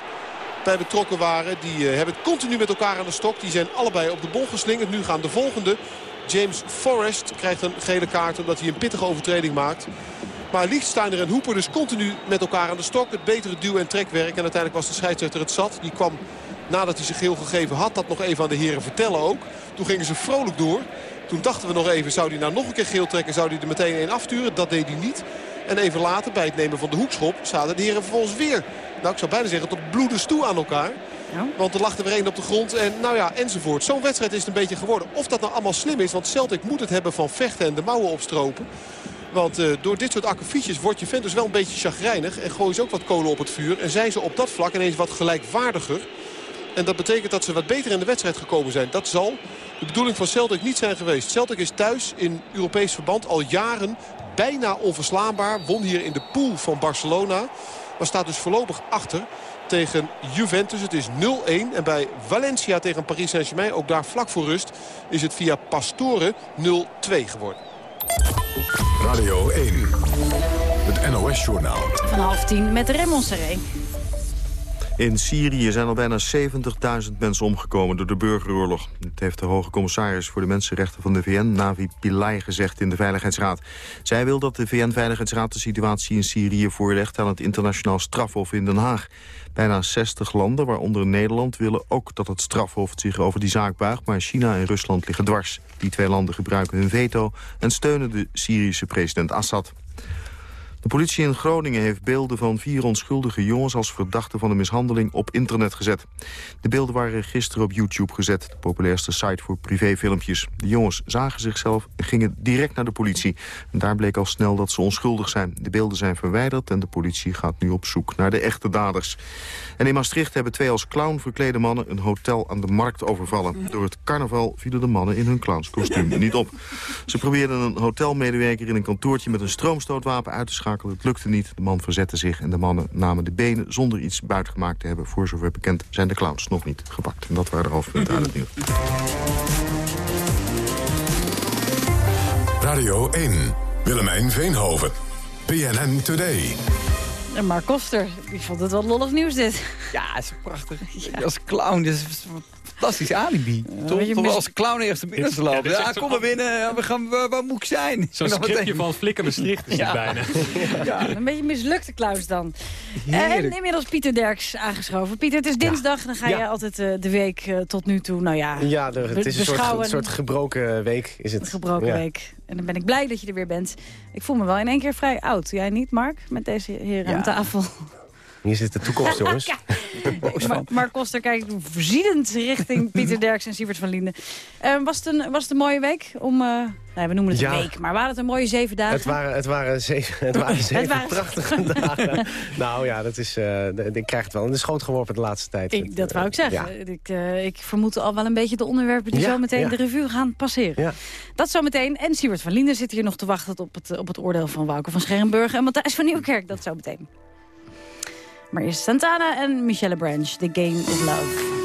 bij betrokken waren. Die uh, hebben het continu met elkaar aan de stok. Die zijn allebei op de bol geslingerd. Nu gaan de volgende. James Forrest krijgt een gele kaart omdat hij een pittige overtreding maakt. Maar Lichtsteiner en Hooper dus continu met elkaar aan de stok. Het betere duw- en trekwerk. En uiteindelijk was de scheidsrechter het zat. Die kwam nadat hij zich geel gegeven had. Dat nog even aan de heren vertellen ook. Toen gingen ze vrolijk door. Toen dachten we nog even, zou hij nou nog een keer geel trekken? Zou hij er meteen een afsturen? Dat deed hij niet. En even later, bij het nemen van de hoekschop, zaten de heren vervolgens weer... Nou, ik zou bijna zeggen, tot bloedens toe aan elkaar. Ja. Want er lag er weer één op de grond en nou ja, enzovoort. Zo'n wedstrijd is het een beetje geworden. Of dat nou allemaal slim is, want Celtic moet het hebben van vechten en de mouwen opstropen. Want uh, door dit soort akkefietjes wordt je vent dus wel een beetje chagrijnig. En gooien ze ook wat kolen op het vuur. En zijn ze op dat vlak ineens wat gelijkwaardiger. En dat betekent dat ze wat beter in de wedstrijd gekomen zijn. Dat zal de bedoeling van Celtic niet zijn geweest. Celtic is thuis in Europees verband al jaren bijna onverslaanbaar. Won hier in de pool van Barcelona. Maar staat dus voorlopig achter tegen Juventus. Het is 0-1. En bij Valencia tegen Paris Saint-Germain, ook daar vlak voor rust, is het via Pastore 0-2 geworden. Radio 1, het NOS-journaal. Van half tien met Raymond Seré. In Syrië zijn al bijna 70.000 mensen omgekomen door de burgeroorlog. Dat heeft de hoge commissaris voor de mensenrechten van de VN, Navi Pillay, gezegd in de Veiligheidsraad. Zij wil dat de VN-veiligheidsraad de situatie in Syrië voorlegt aan het internationaal strafhof in Den Haag. Bijna 60 landen, waaronder Nederland, willen ook dat het strafhof zich over die zaak buigt. Maar China en Rusland liggen dwars. Die twee landen gebruiken hun veto en steunen de Syrische president Assad. De politie in Groningen heeft beelden van vier onschuldige jongens... als verdachten van de mishandeling op internet gezet. De beelden waren gisteren op YouTube gezet, de populairste site voor privéfilmpjes. De jongens zagen zichzelf en gingen direct naar de politie. En daar bleek al snel dat ze onschuldig zijn. De beelden zijn verwijderd en de politie gaat nu op zoek naar de echte daders. En in Maastricht hebben twee als clown verklede mannen... een hotel aan de markt overvallen. Door het carnaval vielen de mannen in hun clownskostuum niet op. Ze probeerden een hotelmedewerker in een kantoortje... met een stroomstootwapen uit te schakelen het lukte niet. De man verzette zich en de mannen namen de benen zonder iets buitengemaakt te hebben. Voor zover bekend zijn de clowns nog niet gepakt. En dat waren de hoofdpunten aan het nieuws. Radio 1, Willemijn Veenhoven, PNN Today. En Mark Koster, die vond het wel lollig nieuws dit. Ja, het is prachtig. Als clown, dit is een fantastisch alibi. Toch, je, toch mis- als clown eerst naar binnen te lopen. Ja, Ja, kom maar binnen. Ja, We gaan, waar, waar moet ik zijn? Zo'n scriptje meteen- van Flikker Maastricht is Ja. het bijna. Ja. Een beetje mislukte Klaus dan. Heerlijk. En inmiddels Pieter Derks aangeschoven. Pieter, het is dinsdag. Dan ga je altijd eh, de week eh, tot nu toe, nou ja, Ja, er- het is een soort, een soort gebroken week. Is het. Een gebroken Ja. week. En dan ben ik blij dat je er weer bent. Ik voel me wel in één keer vrij oud. Jij niet, Mark? Met deze heren Ja. aan tafel. Hier zit de toekomst, jongens. Maar, Mark Koster kijkt voorzienend richting Pieter Derks en Sievert van Linden. Eh, was, het een, was het een mooie week? Om, eh, nee, we noemen het Ja. een week, maar waren het een mooie zeven dagen? Het waren, het waren zeven, het waren zeven waren- prachtige dagen. Nou ja, dat is, eh, de- ik krijg het wel in de schoot geworpen de laatste tijd. Ik, Het, dat eh, wou ik zeggen. Ja. Ik, eh, ik vermoed al wel een beetje de onderwerpen die Ja, zo meteen ja. de revue gaan passeren. Ja. Dat zometeen. En Siewert van Linden zit hier nog te wachten op het, op het oordeel van Wouke van Scherrenburg en Matthijs van Nieuwkerk. Dat zo meteen. Maar eerst Santana en Michelle Branch, The Game of Love.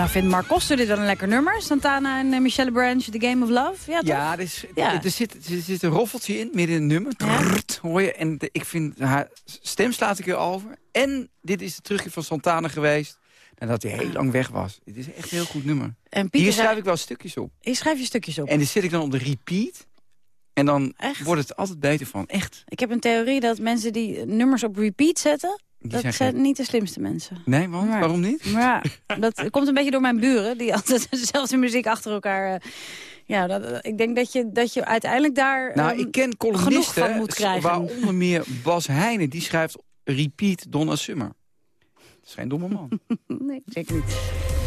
Nou, vindt Mark Koster dit wel een lekker nummer? Santana en eh, Michelle Branch, The Game of Love? Ja, toch? Ja, er, is, Ja. Er, zit, er zit een roffeltje in, midden in het nummer. Trrrt, hoor je. En de- ik vind haar stem slaat ik er over. En dit is de terugkeer van Santana geweest. Nadat hij heel lang weg was. Het is echt een heel goed nummer. En Pieter Hier schrijf ik wel stukjes op. Hier schrijf je stukjes op. En die zit ik dan op de repeat. En dan wordt het altijd beter van. Echt. Ik heb een theorie dat mensen die nummers op repeat zetten... dat zijn niet de slimste mensen. Nee, want? Maar- Waarom niet? Maar ja, dat komt een beetje door mijn buren... die altijd dezelfde muziek achter elkaar... eh, ja, dat, ik denk dat je, dat je uiteindelijk daar Nou, ehm, ik ken genoeg columnisten, van moet krijgen. waaronder meer Bas Heijnen. Die schrijft repeat Donna Summer. Dat is geen domme man. nee, zeker niet.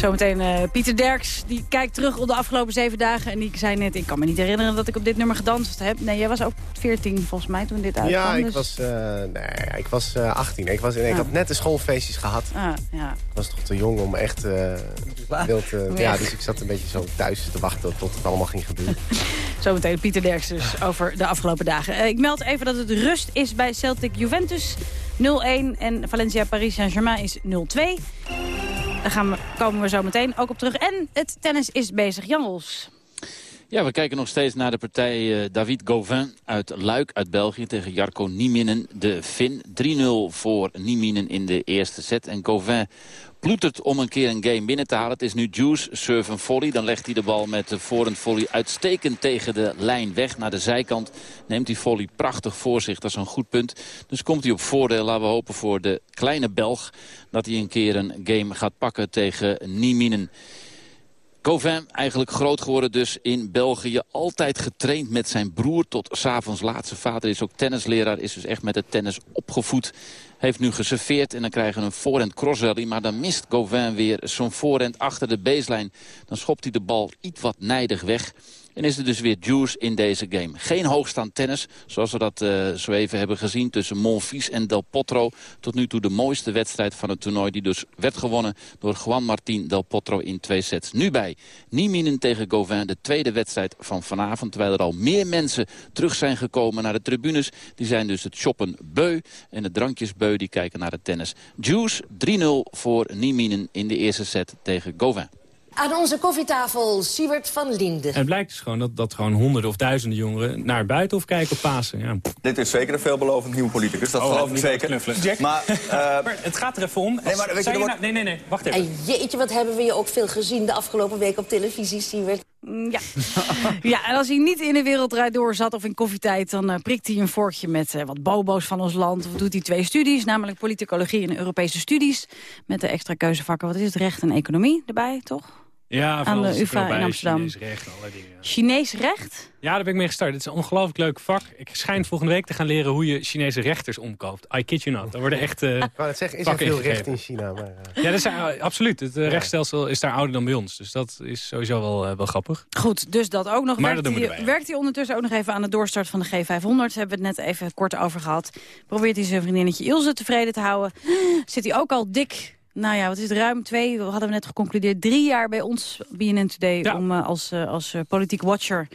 Zometeen eh, Pieter Derks, die kijkt terug op de afgelopen zeven dagen. En die zei net, ik kan me niet herinneren dat ik op dit nummer gedanst heb. Nee, jij was ook 14 volgens mij toen dit uitkwam. Ja, ik dus- was, eh, nee, ik was eh, 18. Ik, was, nee, ik Ah. had net de schoolfeestjes gehad. Ah, ja. Ik was toch te jong om echt eh wild. Ja, dus ik zat een beetje zo thuis te wachten tot het allemaal ging gebeuren. Zometeen Pieter Derks dus over de afgelopen dagen. Eh, ik meld even dat het rust is bij Celtic Juventus 0-1 en Valencia Paris Saint-Germain is 0-2. Daar gaan we, komen we zo meteen ook op terug. En het tennis is bezig. Jan. Ja, we kijken nog steeds naar de partij eh, David Gauvin uit Luik uit België tegen Jarko Nieminen, de Fin. 3-0 voor Nieminen in de eerste set. En Gauvin ploetert om een keer een game binnen te halen. Het is nu Juice, serve en volley. Dan legt hij de bal met de voorhand volley uitstekend tegen de lijn weg naar de zijkant. Neemt die volley prachtig voor zich. Dat is een goed punt. Dus komt hij op voordeel. Laten we hopen voor de kleine Belg dat hij een keer een game gaat pakken tegen Nieminen. Gauvin, eigenlijk groot geworden dus in België. Altijd getraind met zijn broer tot s'avonds laat. Zijn vader is ook tennisleraar, is dus echt met het tennis opgevoed. Heeft nu geserveerd en dan krijgen we een voorhand crossrally. Maar dan mist Gauvin weer zo'n voorhand achter de baseline. Dan schopt hij de bal iets wat nijdig weg. En is er dus weer juice in deze game. Geen hoogstaand tennis, zoals we dat eh, zo even hebben gezien... tussen Monfils en Del Potro. Tot nu toe de mooiste wedstrijd van het toernooi... die dus werd gewonnen door Juan Martín Del Potro in twee sets. Nu bij Nieminen tegen Gauvin, de tweede wedstrijd van vanavond... terwijl er al meer mensen terug zijn gekomen naar de tribunes. Die zijn dus het shoppen beu en de drankjes beu die kijken naar het tennis. Juice 3-0 voor Nieminen in de eerste set tegen Gauvin. Aan onze koffietafel, Siewert van Linden. En het blijkt dus gewoon dat, dat gewoon honderden of duizenden jongeren naar buiten of kijken op Pasen. Ja. Dit is zeker een veelbelovend nieuwe politicus, dat Oh, geloof ik niet zeker. knuffelen. Jack? Maar, eh, het gaat er even om. Nee, maar weet je, wordt- Nee, nee, nee, wacht even. En jeetje, wat hebben we je ook veel gezien de afgelopen week op televisie, Siewert. Mm, Ja. ja, en als hij niet in de wereld draait door zat of in koffietijd... dan eh, prikt hij een vorkje met eh, wat bobo's van ons land. Of doet hij twee studies, namelijk politicologie en Europese studies. Met de extra keuzevakken, wat is het, recht en economie erbij, toch? Ja, Aan de UvA bij in Amsterdam. Chinees recht, allerlei dingen. Chinees recht? Ja, daar ben ik mee gestart. Het is een ongelooflijk leuk vak. Ik schijn volgende week te gaan leren hoe je Chinese rechters omkoopt. I kid you not. Er worden echt eh Ik het zeggen, is er veel ingegeven. recht in China? Maar, eh, Ja, dat is, eh, absoluut. Het eh, rechtsstelsel is daar ouder dan bij ons. Dus dat is sowieso wel, wel grappig. Goed, dus dat ook nog. Maar werkt, dat doen we hij, werkt hij ondertussen ook nog even aan de doorstart van de G500. Daar hebben we het net even kort over gehad. Probeert hij zijn vriendinnetje Ilse tevreden te houden. Zit hij ook al dik... Nou ja, wat is het, ruim twee, we hadden we net geconcludeerd... drie jaar bij ons, BNN Today, om, eh, als, eh, als eh, politiek watcher...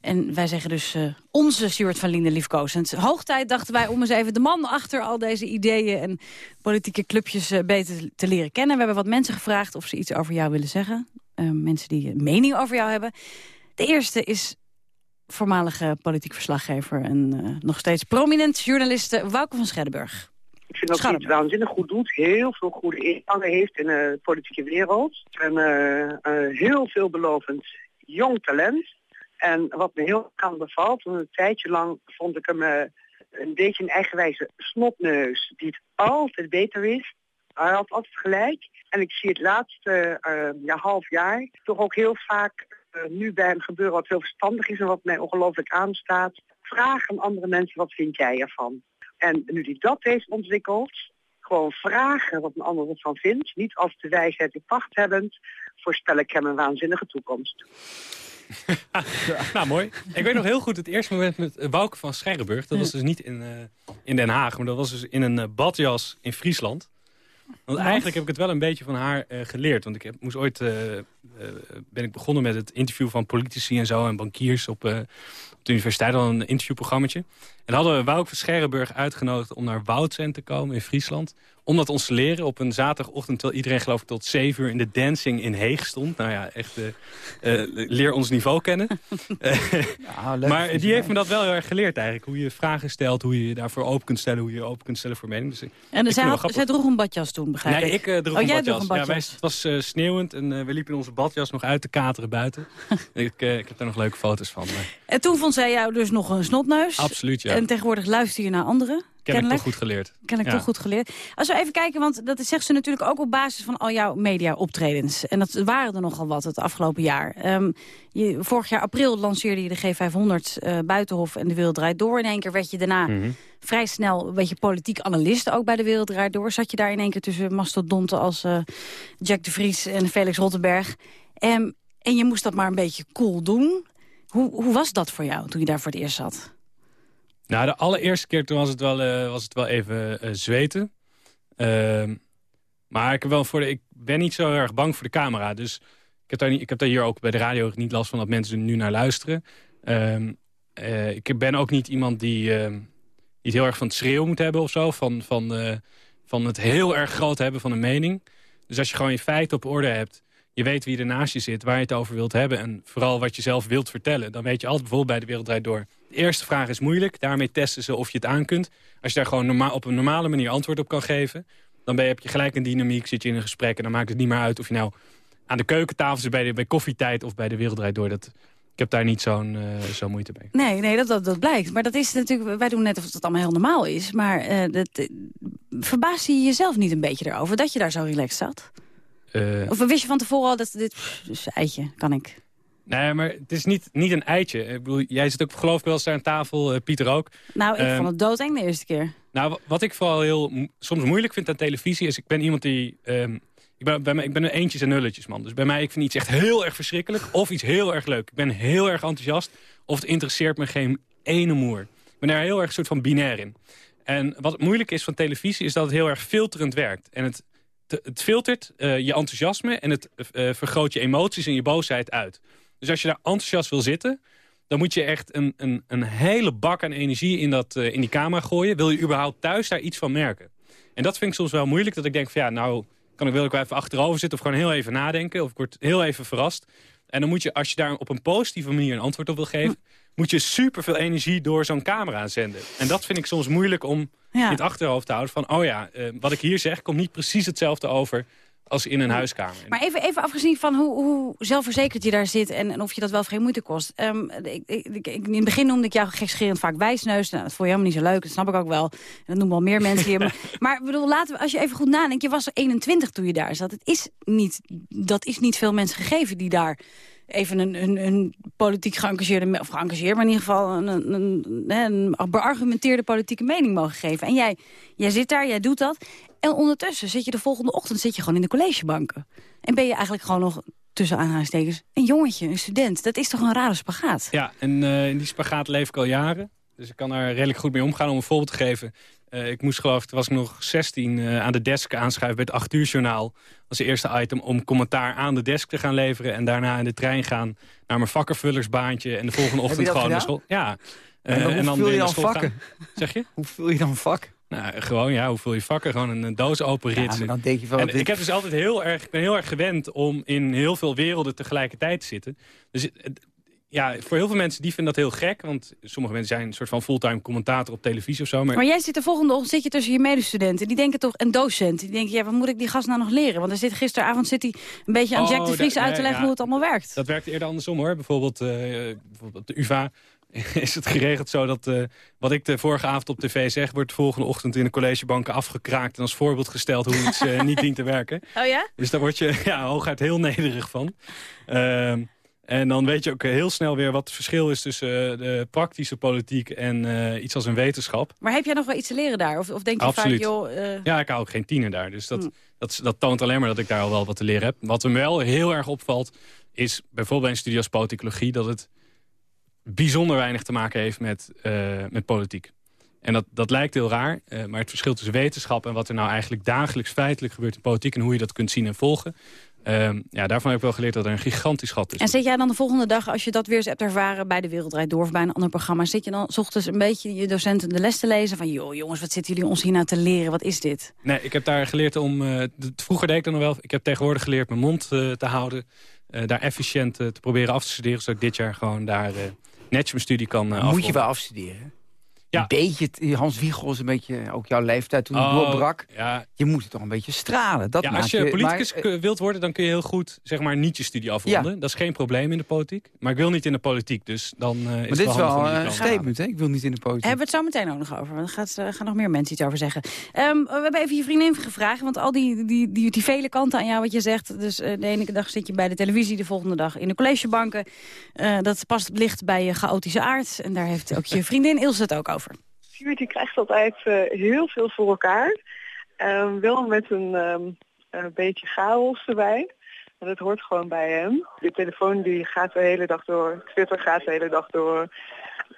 En wij zeggen dus onze Stuart van Linden liefkozend. Hoog tijd dachten wij om eens even de man achter al deze ideeën... en politieke clubjes beter te leren kennen. We hebben wat mensen gevraagd of ze iets over jou willen zeggen. Mensen die een mening over jou hebben. De eerste is voormalige politiek verslaggever... en nog steeds prominent journaliste Wouke van Scheddenburg. Ik vind dat hij het waanzinnig goed doet. Heel veel goede ingangen heeft in de politieke wereld. En eh, eh, heel veelbelovend jong talent. En wat me heel aan bevalt, want een tijdje lang vond ik hem eh, een beetje een eigenwijze snotneus. Die het altijd beter wist. Hij had altijd gelijk. En ik zie het laatste ja, half jaar toch ook heel vaak nu bij hem gebeuren wat heel verstandig is en wat mij ongelooflijk aanstaat. Vraag aan andere mensen, wat vind jij ervan? En nu hij dat heeft ontwikkeld, gewoon vragen wat een ander ervan vindt. Niet als de wijsheid de pacht hebbend, voorspel ik hem een waanzinnige toekomst. Nou, mooi. Ik weet nog heel goed het eerste moment met eh, Wouke van Scherrenburg. Dat was dus niet in, eh, in Den Haag, maar dat was dus in een eh, badjas in Friesland. Want eigenlijk heb ik het wel een beetje van haar eh, geleerd. Want ik heb, moest ooit, eh, eh, ben ik begonnen met het interview van politici en zo... en bankiers op, op de universiteit, al een interviewprogrammaatje. En hadden we Wouke van Scherrenburg uitgenodigd om naar Woudsend te komen in Friesland... om dat ons te leren op een zaterdagochtend... terwijl iedereen geloof ik tot zeven uur in de dancing in Heeg stond. Nou ja, echt eh, eh, leer ons niveau kennen. Eh, maar die heeft me dat wel heel erg geleerd eigenlijk. Hoe je vragen stelt, hoe je je daarvoor open kunt stellen... hoe je je open kunt stellen voor mening. Dus, En zij, had, droeg een badjas toen, begrijp Nee, ik? ik eh, droeg oh, een jij badjas. droeg een Ja, wij- het was sneeuwend en we liepen in onze badjas nog uit te kateren buiten. ik, ik heb daar nog leuke foto's van. maar En toen vond zij jou dus nog een snotneus. Absoluut, ja. En tegenwoordig luister je naar anderen. Ik het kennelijk. toch goed geleerd. Ken ik Ja. toch goed geleerd. Als we even kijken, want dat zegt ze natuurlijk ook op basis van al jouw media-optredens. En dat waren er nogal wat het afgelopen jaar. Ehm, je, vorig jaar april lanceerde je de G500 eh, Buitenhof en de Wereld Draait Door. In één keer werd je daarna Mhm. vrij snel een beetje politiek analist ook bij de Wereld Draait Door. Zat je daar in één keer tussen mastodonten als eh, Jack de Vries en Felix Rottenberg. Ehm, en je moest dat maar een beetje cool doen. Hoe, hoe was dat voor jou toen je daar voor het eerst zat? Nou, de allereerste keer toen was het wel, eh, was het wel even eh, zweten. Ehm, maar ik, heb wel voor de, ik ben niet zo erg bang voor de camera. Dus ik heb, daar niet, ik heb daar hier ook bij de radio niet last van dat mensen er nu naar luisteren. Ehm, eh, ik ben ook niet iemand die ehm, niet heel erg van het schreeuw moet hebben of zo. Van, van, van het heel erg groot hebben van een mening. Dus als je gewoon je feiten op orde hebt... je weet wie er naast je zit, waar je het over wilt hebben... en vooral wat je zelf wilt vertellen... dan weet je altijd bijvoorbeeld bij De Wereld Draait Door... de eerste vraag is moeilijk, daarmee testen ze of je het aan kunt. Als je daar gewoon op een normale manier antwoord op kan geven... dan ben je, heb je gelijk een dynamiek, zit je in een gesprek... en dan maakt het niet meer uit of je nou aan de keukentafel zit... bij, de, bij koffietijd of bij De Wereld Draait Door. Dat, ik heb daar niet zo'n eh, zo'n moeite mee. Nee, nee dat, dat, dat blijkt. Maar dat is natuurlijk, wij doen net of het allemaal heel normaal is. Maar eh dat, eh, verbaasde je jezelf niet een beetje erover dat je daar zo relaxed zat? Eh, Of wist je van tevoren al dat dit dus eitje, kan ik? Nee, maar het is niet, niet een eitje. Ik bedoel, jij zit ook geloof ik wel eens daar aan tafel, eh, Pieter ook. Nou, ik Ehm, vond het doodeng de eerste keer. Nou, wa- wat ik vooral heel soms moeilijk vind aan televisie... is ik ben iemand die... ehm, ik, ben, bij mij, ik ben een eentjes en nulletjes man. Dus bij mij, ik vind iets echt heel erg verschrikkelijk... of iets heel erg leuk. Ik ben heel erg enthousiast of het interesseert me geen ene moer. Ik ben daar heel erg soort van binair in. En wat moeilijk is van televisie is dat het heel erg filterend werkt. En het, het filtert eh, je enthousiasme en het eh, vergroot je emoties en je boosheid uit. Dus als je daar enthousiast wil zitten dan moet je echt een, een, een hele bak aan energie in, dat, eh, in die camera gooien. Wil je überhaupt thuis daar iets van merken? En dat vind ik soms wel moeilijk. Dat ik denk van ja, nou kan ik, wel even achterover zitten... of gewoon heel even nadenken. Of ik word heel even verrast. En dan moet je, als je daar op een positieve manier een antwoord op wil geven... moet je superveel energie door zo'n camera zenden. En dat vind ik soms moeilijk om Ja. in het achterhoofd te houden. Van oh ja, eh, wat ik hier zeg komt niet precies hetzelfde over... als in een huiskamer. Maar even, even afgezien van hoe, hoe zelfverzekerd je daar zit... En, en of je dat wel geen moeite kost. Ehm, ik, ik, in het begin noemde ik jou gekscherend vaak wijsneus. Nou, dat vond je helemaal niet zo leuk, dat snap ik ook wel. En dat noemen wel meer mensen hier. Maar, maar bedoel, laten we, als je even goed nadenkt... je was 21 toen je daar zat. Het is niet, dat is niet veel mensen gegeven die daar even een, een, een politiek geëngageerde... of geëngageerd, maar in ieder geval een, een, een, een beargumenteerde politieke mening mogen geven. En jij, jij zit daar, jij doet dat. En ondertussen zit je de volgende ochtend zit je gewoon in de collegebanken. En ben je eigenlijk gewoon nog, tussen aanhalingstekens, een jongetje, een student. Dat is toch een rare spagaat? Ja, en eh, in die spagaat leef ik al jaren. Dus ik kan daar redelijk goed mee omgaan. Om een voorbeeld te geven. Eh, ik moest geloof ik, toen was ik nog 16, eh, aan de desk aanschuiven bij het 8 uur journaal. Als eerste item om commentaar aan de desk te gaan leveren. En daarna in de trein gaan naar mijn vakkenvullersbaantje. En de volgende ochtend gewoon naar school. Ja. En Eh, hoe vul je dan vakken? gaan. Zeg je? Hoe vul je dan vak? Nou, gewoon, ja, hoe vul je vakken? Gewoon een, een doos open ritsen. dan denk je van... En dit- ik heb dus altijd heel erg, ik ben heel erg gewend om in heel veel werelden tegelijkertijd te zitten. Dus het- ja, voor heel veel mensen die vinden dat heel gek. Want sommige mensen zijn een soort van fulltime commentator op televisie of zo. Maar, Maar jij zit de volgende ochtend zit je tussen je medestudenten. Die denken toch, en docenten. Die denken, ja, wat moet ik die gast nou nog leren? Want er zit, gisteravond zit hij een beetje aan Oh, Jack de Vries uit te leggen ja. hoe het allemaal werkt. dat werkt eerder andersom hoor. Bijvoorbeeld, eh, bijvoorbeeld de UvA is het geregeld zo dat eh, wat ik de vorige avond op tv zeg... wordt de volgende ochtend in de collegebanken afgekraakt... en als voorbeeld gesteld hoe iets eh, niet dient te werken. Oh ja? Dus daar word je ja, hooguit heel nederig van. Ehm, en dan weet je ook heel snel weer wat het verschil is tussen eh, de praktische politiek en eh, iets als een wetenschap. Maar heb jij nog wel iets te leren daar? Of, of denk je Absoluut. vaak, joh... eh, Ja, ik hou ook geen tiener daar. Dus dat, Hm. dat, dat toont alleen maar dat ik daar al wel wat te leren heb. Wat me wel heel erg opvalt, is bijvoorbeeld in studio's politicologie... dat het bijzonder weinig te maken heeft met, met politiek. En dat, dat lijkt heel raar, maar het verschil tussen wetenschap... en wat er nou eigenlijk dagelijks feitelijk gebeurt in politiek... en hoe je dat kunt zien en volgen... ehm, ja, daarvan heb ik wel geleerd dat er een gigantisch gat is. En zit jij dan de volgende dag, als je dat weer eens hebt ervaren... bij de Wereldrijd Door of bij een ander programma... zit je dan 's ochtends een beetje je docenten de les te lezen... van joh jongens, wat zitten jullie ons hier nou te leren? Wat is dit? Nee, ik heb daar geleerd om... eh, vroeger deed ik dat nog wel. Ik heb tegenwoordig geleerd mijn mond eh, te houden. eh, daar efficiënt te proberen af te studeren. Zodat ik dit jaar gewoon daar netjes mijn studie kan eh Moet je wel afstuderen. Ja. Een beetje, Hans Wiegel is een beetje ook jouw leeftijd toen het Oh, doorbrak. Ja. Je moet het toch een beetje stralen. Dat ja, maakt als je politicus maar, wilt worden, dan kun je heel goed zeg maar, niet je studie afronden. Dat is geen probleem in de politiek. Maar ik wil niet in de politiek, dus dan eh, is maar het dit is wel een statement, hè? Ik wil niet in de politiek. Hebben we het zo meteen ook nog over. Want er gaat, eh, gaan nog meer mensen iets over zeggen. Ehm, we hebben even je vriendin gevraagd. Want al die, die, die, die vele kanten aan jou wat je zegt. Dus eh, de ene dag zit je bij de televisie. De volgende dag in de collegebanken. Eh, dat past licht bij je chaotische aard. En daar heeft ook je vriendin Ilse het ook over. Die krijgt altijd eh, heel veel voor elkaar. Ehm, wel met een, ehm, een beetje chaos erbij. Dat hoort gewoon bij hem. De telefoon die gaat de hele dag door. Twitter gaat de hele dag door.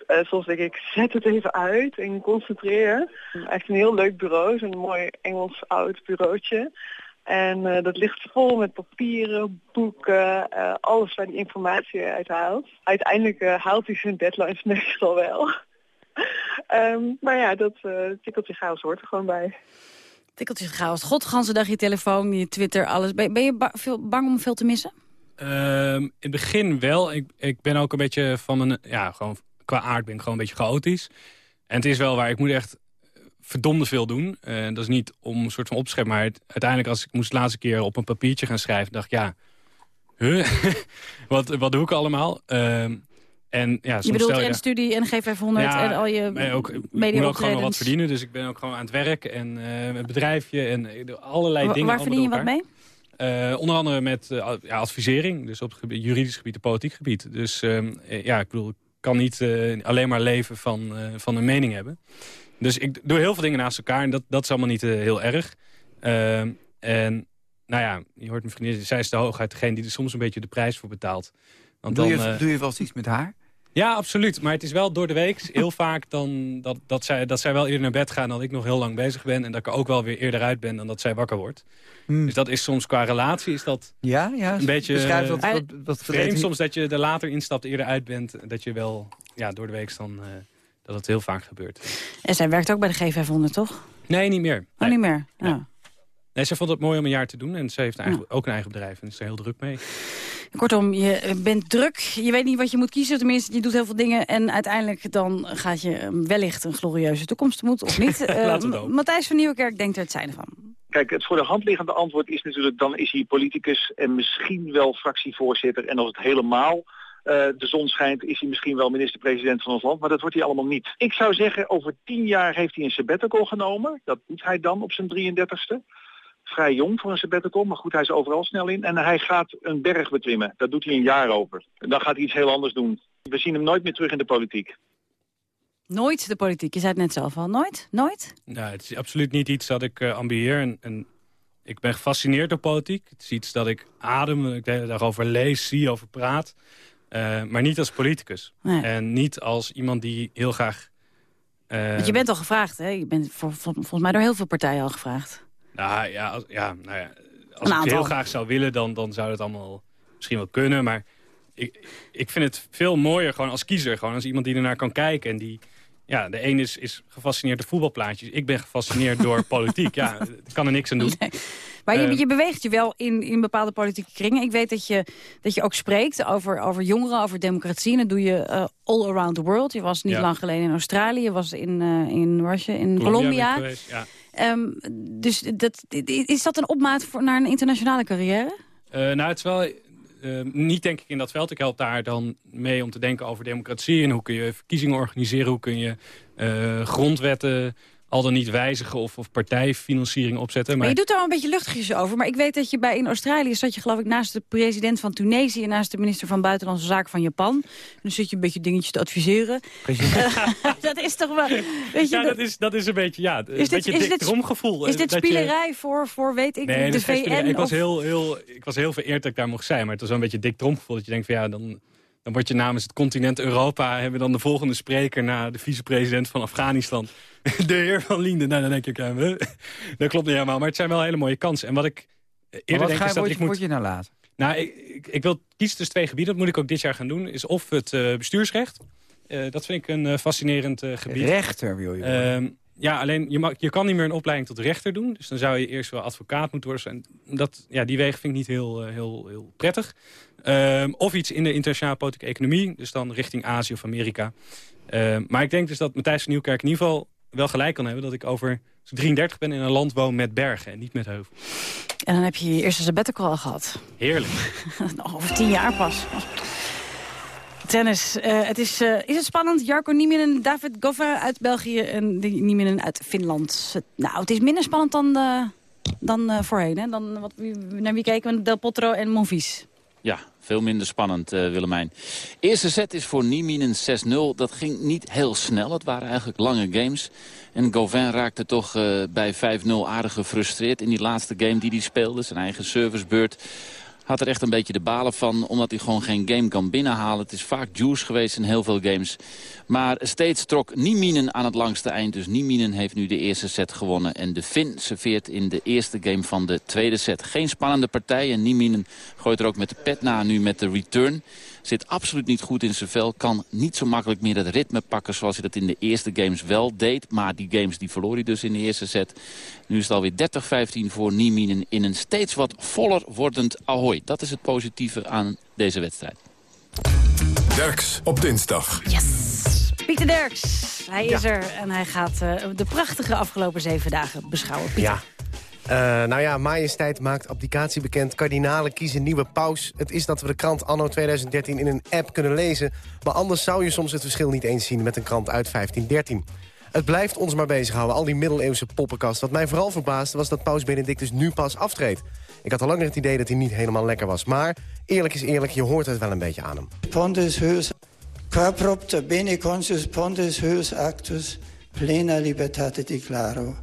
Eh, soms denk ik, zet het even uit en concentreer. Heeft een heel leuk bureau, zo'n mooi Engels oud bureautje. En eh, dat ligt vol met papieren, boeken, alles waar hij informatie uit haalt. Uiteindelijk haalt hij zijn deadlines meestal wel. Ehm, maar ja, dat uh, tikkeltje chaos hoort er gewoon bij. Tikkeltjes chaos. God, de ganse dag je telefoon, je Twitter, alles. Ben, ben je ba veel, bang om veel te missen? Ehm, in het begin wel. Ik, ik ben ook een beetje van mijn... Ja, gewoon qua aard ben ik gewoon een beetje chaotisch. En het is wel waar. Ik moet echt verdomde veel doen. Uh, dat is niet om een soort van opschep. Maar het, uiteindelijk als ik moest de laatste keer op een papiertje gaan schrijven... dacht ik, ja, huh? wat, wat doe ik allemaal? Ehm, en, ja, je bedoelt stel en studie en G500 ja, en al je ook, Ik moet ook gewoon wel wat verdienen. Dus ik ben ook gewoon aan het werk. En uh, een bedrijfje en allerlei Wa dingen. Waar verdien je wat mee? Uh, onder andere met uh, ja, advisering. Dus op het gebied, juridisch gebied en politiek gebied. Dus uh, ja, ik bedoel, ik kan niet alleen maar leven van, van een mening hebben. Dus ik doe heel veel dingen naast elkaar. En dat, dat is allemaal niet heel erg. Ehm, en nou ja, je hoort mijn vriendin, zij is de hooguit degene die er soms een beetje de prijs voor betaalt. Want doe, dan, je, doe je wel eens iets met haar? Ja, absoluut. Maar het is wel door de week heel vaak dan dat, dat, zij, dat zij wel eerder naar bed gaan dan ik nog heel lang bezig ben. En dat ik er ook wel weer eerder uit ben dan dat zij wakker wordt. Hmm. Dus dat is soms qua relatie is dat ja, ja, een beetje beschrijf dat, wat, wat vreemd soms dat je er later instapt, eerder uit bent. Dat je wel ja, door de week dan, uh, dat het heel vaak gebeurt. En zij werkt ook bij de G500, toch? Nee, niet meer. Oh, niet meer? Ja. Nee. Nee, ze vond het mooi om een jaar te doen. En ze heeft eigenlijk ja. ook een eigen bedrijf en is er heel druk mee. Kortom, je bent druk. Je weet niet wat je moet kiezen. Tenminste, je doet heel veel dingen. En uiteindelijk dan gaat je wellicht een glorieuze toekomst tegemoet. Of niet? uh, Matthijs van Nieuwkerk denkt er het zijne van. Kijk, het voor de hand liggende antwoord is natuurlijk... dan is hij politicus en misschien wel fractievoorzitter. En als het helemaal uh, de zon schijnt... is hij misschien wel minister-president van ons land. Maar dat wordt hij allemaal niet. Ik zou zeggen, over tien jaar heeft hij een sabbatical genomen. Dat doet hij dan op zijn 33ste vrij jong voor een sabbatical, maar goed, hij is overal snel in. En hij gaat een berg beklimmen. Dat doet hij een jaar over. En dan gaat hij iets heel anders doen. We zien hem nooit meer terug in de politiek. Nooit de politiek? Je zei het net zelf al. Nooit? Nooit? Nou, het is absoluut niet iets dat ik uh, ambieer. En, en, ik ben gefascineerd door politiek. Het is iets dat ik adem, ik de hele dag over lees, zie, over praat. Uh, maar niet als politicus. Nee. En niet als iemand die heel graag... Uh, Want je bent al gevraagd, hè? Je bent volgens mij door heel veel partijen al gevraagd. Nou ja, als, ja, nou ja, als ik het heel graag zou willen, dan, dan zou het allemaal misschien wel kunnen. Maar ik, ik vind het veel mooier gewoon als kiezer. Gewoon als iemand die ernaar kan kijken. En die, ja, de een is, is gefascineerd door voetbalplaatjes. Ik ben gefascineerd door politiek. Ja, ik kan er niks aan doen. Nee. Maar je, je, beweegt je wel in, in bepaalde politieke kringen. Ik weet dat je, dat je ook spreekt over, over jongeren, over democratie. En dat doe je uh, all around the world. Je was niet ja. lang geleden in Australië. Je was in, uh, in, je, in Colombia. Colombia. Ja. Um, dus dat, is dat een opmaat naar een internationale carrière? Uh, nou, het is wel uh, niet denk ik in dat veld. Ik help daar dan mee om te denken over democratie... en hoe kun je verkiezingen organiseren, hoe kun je uh, grondwetten al dan niet wijzigen of, of partijfinanciering opzetten. Maar... maar... je doet daar wel een beetje luchtigjes over. Maar ik weet dat je bij in Australië zat je geloof ik naast de president van Tunesië... en naast de minister van Buitenlandse Zaken van Japan. En dan zit je een beetje dingetjes te adviseren. dat is toch wel... Weet je, ja, dat is, dat is een beetje, ja, een is dit, beetje dik dromgevoel. Is dit spielerij je... voor, voor, weet ik, nee, de VN? Ik, of... was heel, heel, ik was heel vereerd dat ik daar mocht zijn. Maar het was wel een beetje dik dromgevoel dat je denkt van ja, dan... Dan word je namens het continent Europa... hebben we dan de volgende spreker na de vicepresident van Afghanistan. De heer Van Linden. Nou, dan denk ik, ja, we- dat klopt niet helemaal. Maar het zijn wel hele mooie kansen. En wat ik eh, eerder wat denk ga is dat word, ik moet... word je nou laat? Nou, ik, ik, ik wil kiezen tussen twee gebieden. Dat moet ik ook dit jaar gaan doen. Is of het eh, bestuursrecht. Eh, dat vind ik een fascinerend gebied. Rechter wil je. Ehm, ja, alleen je, mag, je kan niet meer een opleiding tot rechter doen. Dus dan zou je eerst wel advocaat moeten worden. En dat, ja, die wegen vind ik niet heel, heel, heel prettig. Ehm, of iets in de internationale politieke economie. Dus dan richting Azië of Amerika. Ehm, maar ik denk dus dat Matthijs van Nieuwkerk in ieder geval wel gelijk kan hebben... dat ik over als ik 33 ben in een land woon met bergen en niet met heuvel. En dan heb je je eerste sabbatical al gehad. Heerlijk. Nog over tien jaar pas. Tennis. eh, het is, eh, is het spannend? Jarko Nieminen, David Goffin uit België en Nieminen uit Finland. Nou, het is minder spannend dan, eh, dan voorheen. Hè? Dan, wat, wie, naar wie keken we? Del Potro en Monfils. Ja, veel minder spannend, eh, Willemijn. Eerste set is voor Nieminen 6-0. Dat ging niet heel snel. Het waren eigenlijk lange games. En Gauvin raakte toch eh, bij 5-0 aardig gefrustreerd in die laatste game die hij speelde. Zijn eigen servicebeurt. Had er echt een beetje de balen van, omdat hij gewoon geen game kan binnenhalen. Het is vaak juice geweest in heel veel games. Maar steeds trok Nieminen aan het langste eind. Dus Nieminen heeft nu de eerste set gewonnen. En de Fin serveert in de eerste game van de tweede set. Geen spannende partij. En Nieminen gooit er ook met de pet na nu met de return. Zit absoluut niet goed in zijn vel. Kan niet zo makkelijk meer het ritme pakken zoals hij dat in de eerste games wel deed. Maar die games die verloor hij dus in de eerste set. Nu is het alweer 30-15 voor Nieminen in een steeds wat voller wordend Ahoy. Dat is het positieve aan deze wedstrijd. Derks op dinsdag. Pieter Derks, hij is er en hij gaat eh, de prachtige afgelopen zeven dagen beschouwen. Pieter. Ja. Eh, nou ja, majesteit maakt abdicatie bekend. Kardinalen kiezen nieuwe paus. Het is dat we de krant anno 2013 in een app kunnen lezen. Maar anders zou je soms het verschil niet eens zien met een krant uit 1513. Het blijft ons maar bezighouden, al die middeleeuwse poppenkast. Wat mij vooral verbaasde was dat paus Benedictus nu pas aftreedt. Ik had al langer het idee dat hij niet helemaal lekker was. Maar eerlijk is eerlijk, je hoort het wel een beetje aan hem. Pontus Huus, qua propter bene consus Pontus Huus actus plena libertate declaro,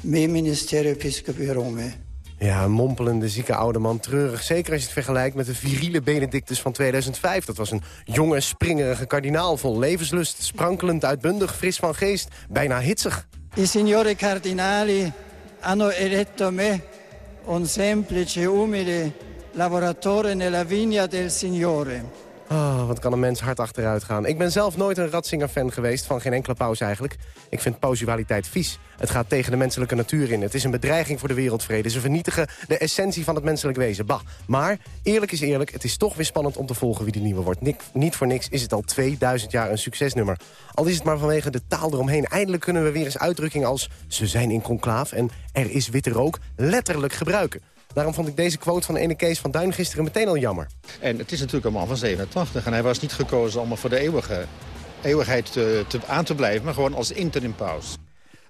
me ministerio episcopi Rome. Ja, een mompelende, zieke oude man. Treurig, zeker als je het vergelijkt met de viriele Benedictus van 2005. Dat was een jonge, springerige kardinaal vol levenslust. Sprankelend, uitbundig, fris van geest. Bijna hitsig. I signori cardinali hanno eletto me, un semplice, umile lavoratore nella vigna del Signore. Ah, wat kan een mens hard achteruit gaan. Ik ben zelf nooit een Ratzinger-fan geweest, van geen enkele paus eigenlijk. Ik vind pausualiteit vies. Het gaat tegen de menselijke natuur in. Het is een bedreiging voor de wereldvrede. Ze vernietigen de essentie van het menselijk wezen. Bah. Maar, eerlijk is eerlijk, het is toch weer spannend om te volgen wie de nieuwe wordt. Nik- niet voor niks is het al 2000 jaar een succesnummer. Al is het maar vanwege de taal eromheen. Eindelijk kunnen we weer eens uitdrukkingen als... ze zijn in conclaaf en er is witte rook letterlijk gebruiken. Daarom vond ik deze quote van ene Kees van Duin gisteren meteen al jammer. En het is natuurlijk een man van 87 en hij was niet gekozen allemaal voor de eeuwige, eeuwigheid te, te- aan te blijven, maar gewoon als interim paus.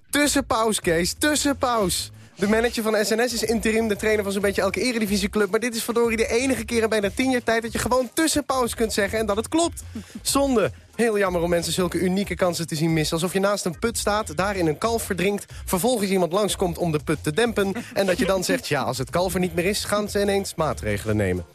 Tussenpaus, Kees, tussenpaus. De manager van SNS is interim de trainer van zo'n beetje elke eredivisieclub. Maar dit is verdorie de enige keer in bijna tien jaar tijd... dat je gewoon tussenpaus kunt zeggen en dat het klopt. Zonde. Heel jammer om mensen zulke unieke kansen te zien missen. Alsof je naast een put staat, daar in een kalf verdrinkt... vervolgens iemand langskomt om de put te dempen... en dat je dan zegt, ja, als het kalf er niet meer is... gaan ze ineens maatregelen nemen.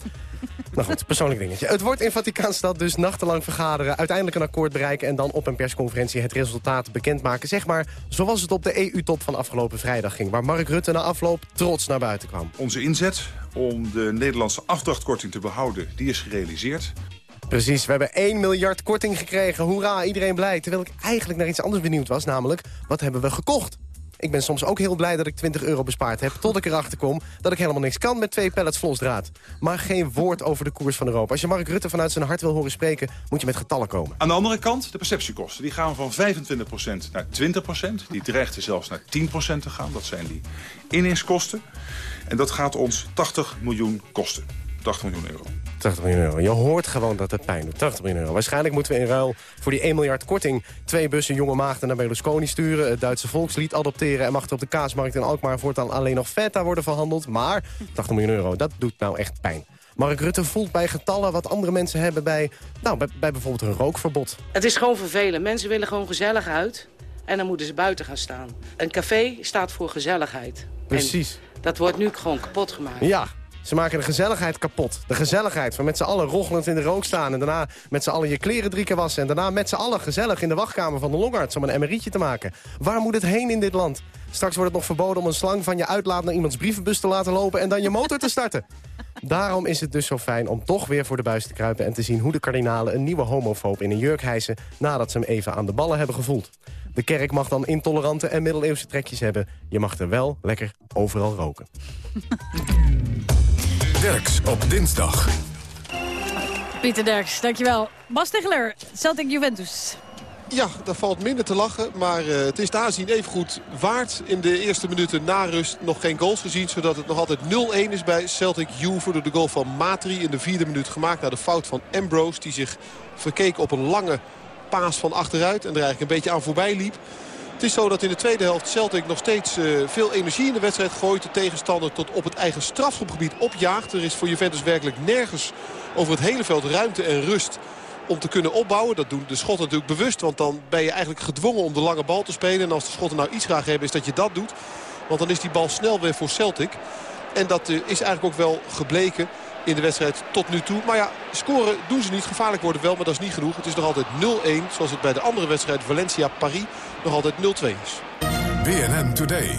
Nou goed, persoonlijk dingetje. Het wordt in Vaticaanstad dus nachtenlang vergaderen... uiteindelijk een akkoord bereiken en dan op een persconferentie... het resultaat bekendmaken. Zeg maar zoals het op de EU-top van afgelopen vrijdag ging... waar Mark Rutte na afloop trots naar buiten kwam. Onze inzet om de Nederlandse afdrachtkorting te behouden, die is gerealiseerd. Precies, we hebben 1 miljard korting gekregen. Hoera, iedereen blij. Terwijl ik eigenlijk naar iets anders benieuwd was, namelijk... wat hebben we gekocht? Ik ben soms ook heel blij dat ik 20 euro bespaard heb... tot ik erachter kom dat ik helemaal niks kan met twee pallets vlosdraad. Maar geen woord over de koers van Europa. Als je Mark Rutte vanuit zijn hart wil horen spreken... moet je met getallen komen. Aan de andere kant, de perceptiekosten. Die gaan van 25% naar 20%. Die dreigden zelfs naar 10% te gaan. Dat zijn die inningskosten. En dat gaat ons 80 miljoen kosten. 80 miljoen euro. 80 miljoen euro. Je hoort gewoon dat het pijn doet. 80 miljoen euro. Waarschijnlijk moeten we in ruil voor die 1 miljard korting... twee bussen jonge maagden naar Berlusconi sturen... het Duitse volkslied adopteren... en mag er op de kaasmarkt in Alkmaar voortaan alleen nog feta worden verhandeld. Maar 80 miljoen euro, dat doet nou echt pijn. Mark Rutte voelt bij getallen wat andere mensen hebben bij, nou, bij, bij bijvoorbeeld een rookverbod. Het is gewoon vervelend. Mensen willen gewoon gezellig uit. En dan moeten ze buiten gaan staan. Een café staat voor gezelligheid. Precies. En dat wordt nu gewoon kapot gemaakt. Ja, Ze maken de gezelligheid kapot. De gezelligheid van met z'n allen rochelend in de rook staan... en daarna met z'n allen je kleren drie keer wassen... en daarna met z'n allen gezellig in de wachtkamer van de longarts... om een MRI'tje te maken. Waar moet het heen in dit land? Straks wordt het nog verboden om een slang van je uitlaat... naar iemands brievenbus te laten lopen en dan je motor te starten. Daarom is het dus zo fijn om toch weer voor de buis te kruipen... en te zien hoe de kardinalen een nieuwe homofoob in een jurk hijsen... nadat ze hem even aan de ballen hebben gevoeld. De kerk mag dan intolerante en middeleeuwse trekjes hebben. Je mag er wel lekker overal roken. Derks op dinsdag. Pieter Derks, dankjewel. Bas Tegeler, Celtic Juventus. Ja, daar valt minder te lachen. Maar eh, het is te aanzien even goed waard. In de eerste minuten na rust nog geen goals gezien. Zodat het nog altijd 0-1 is bij Celtic Juve. Door de goal van Matri in de vierde minuut gemaakt. Naar de fout van Ambrose. Die zich verkeek op een lange paas van achteruit. En er eigenlijk een beetje aan voorbij liep. Het is zo dat in de tweede helft Celtic nog steeds eh, veel energie in de wedstrijd gooit. De tegenstander tot op het eigen strafschopgebied opjaagt. Er is voor Juventus werkelijk nergens over het hele veld ruimte en rust om te kunnen opbouwen. Dat doen de Schotten natuurlijk bewust. Want dan ben je eigenlijk gedwongen om de lange bal te spelen. En als de Schotten nou iets graag hebben is dat je dat doet. Want dan is die bal snel weer voor Celtic. En dat eh, is eigenlijk ook wel gebleken in de wedstrijd tot nu toe. Maar ja, scoren doen ze niet. Gevaarlijk worden wel, maar dat is niet genoeg. Het is nog altijd 0-1. Zoals het bij de andere wedstrijd Valencia-Paris nog altijd 0-2 is. BNN Today.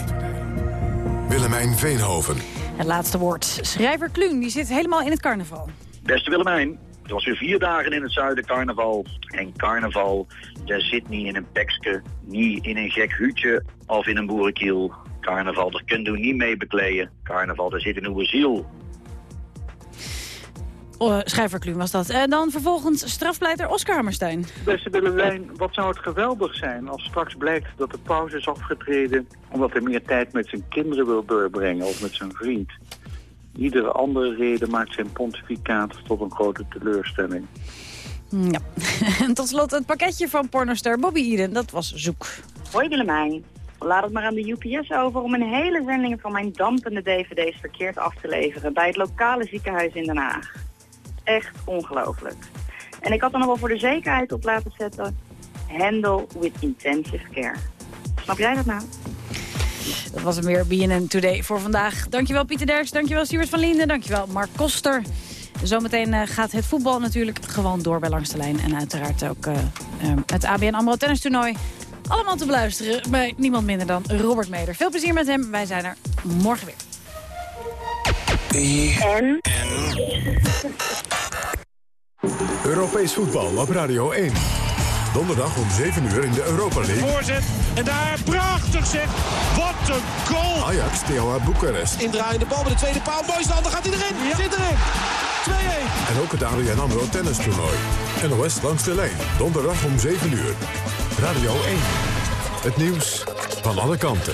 Willemijn Veenhoven. Het laatste woord. Schrijver Kluun, die zit helemaal in het carnaval. Beste Willemijn, het was weer vier dagen in het zuiden carnaval. En carnaval, daar zit niet in een pekske, niet in een gek hutje of in een boerenkiel. Carnaval, daar kunt u niet mee bekleden. Carnaval, daar zit in uw ziel. Oh, Kluun was dat. En dan vervolgens strafpleiter Oscar Hammerstein. Beste Willemijn, wat zou het geweldig zijn als straks blijkt dat de paus is afgetreden... omdat hij meer tijd met zijn kinderen wil doorbrengen of met zijn vriend. Iedere andere reden maakt zijn pontificaat tot een grote teleurstelling. Ja. En tot slot het pakketje van pornoster Bobby Eden. Dat was zoek. Hoi Willemijn. Laat het maar aan de UPS over om een hele zending van mijn dampende dvd's verkeerd af te leveren bij het lokale ziekenhuis in Den Haag. Echt ongelooflijk. En ik had er nog wel voor de zekerheid op laten zetten, handle with intensive care. Snap jij dat nou? Dat was hem weer BNN Today voor vandaag. Dankjewel Pieter Derks, dankjewel Stuart van Linden, dankjewel Mark Koster. Zometeen eh, gaat het voetbal natuurlijk gewoon door bij Langs de Lijn. En uiteraard ook eh, het ABN AMRO Tennis Toernooi. Allemaal te beluisteren bij niemand minder dan Robert Meder. Veel plezier met hem, wij zijn er morgen weer. En? Europees voetbal op Radio 1. Donderdag om 7 uur in de Europa League. Voorzet. En daar prachtig zeg. Wat een goal. Ajax Steaua Boekarest. Indraaiende bal bij de tweede paal. Mooiste dan gaat hij erin. Zit erin. 2-1. En ook het ABN AMRO Tennis Toernooi. NOS langs de lijn. Donderdag om 7 uur. Radio 1. Het nieuws van alle kanten.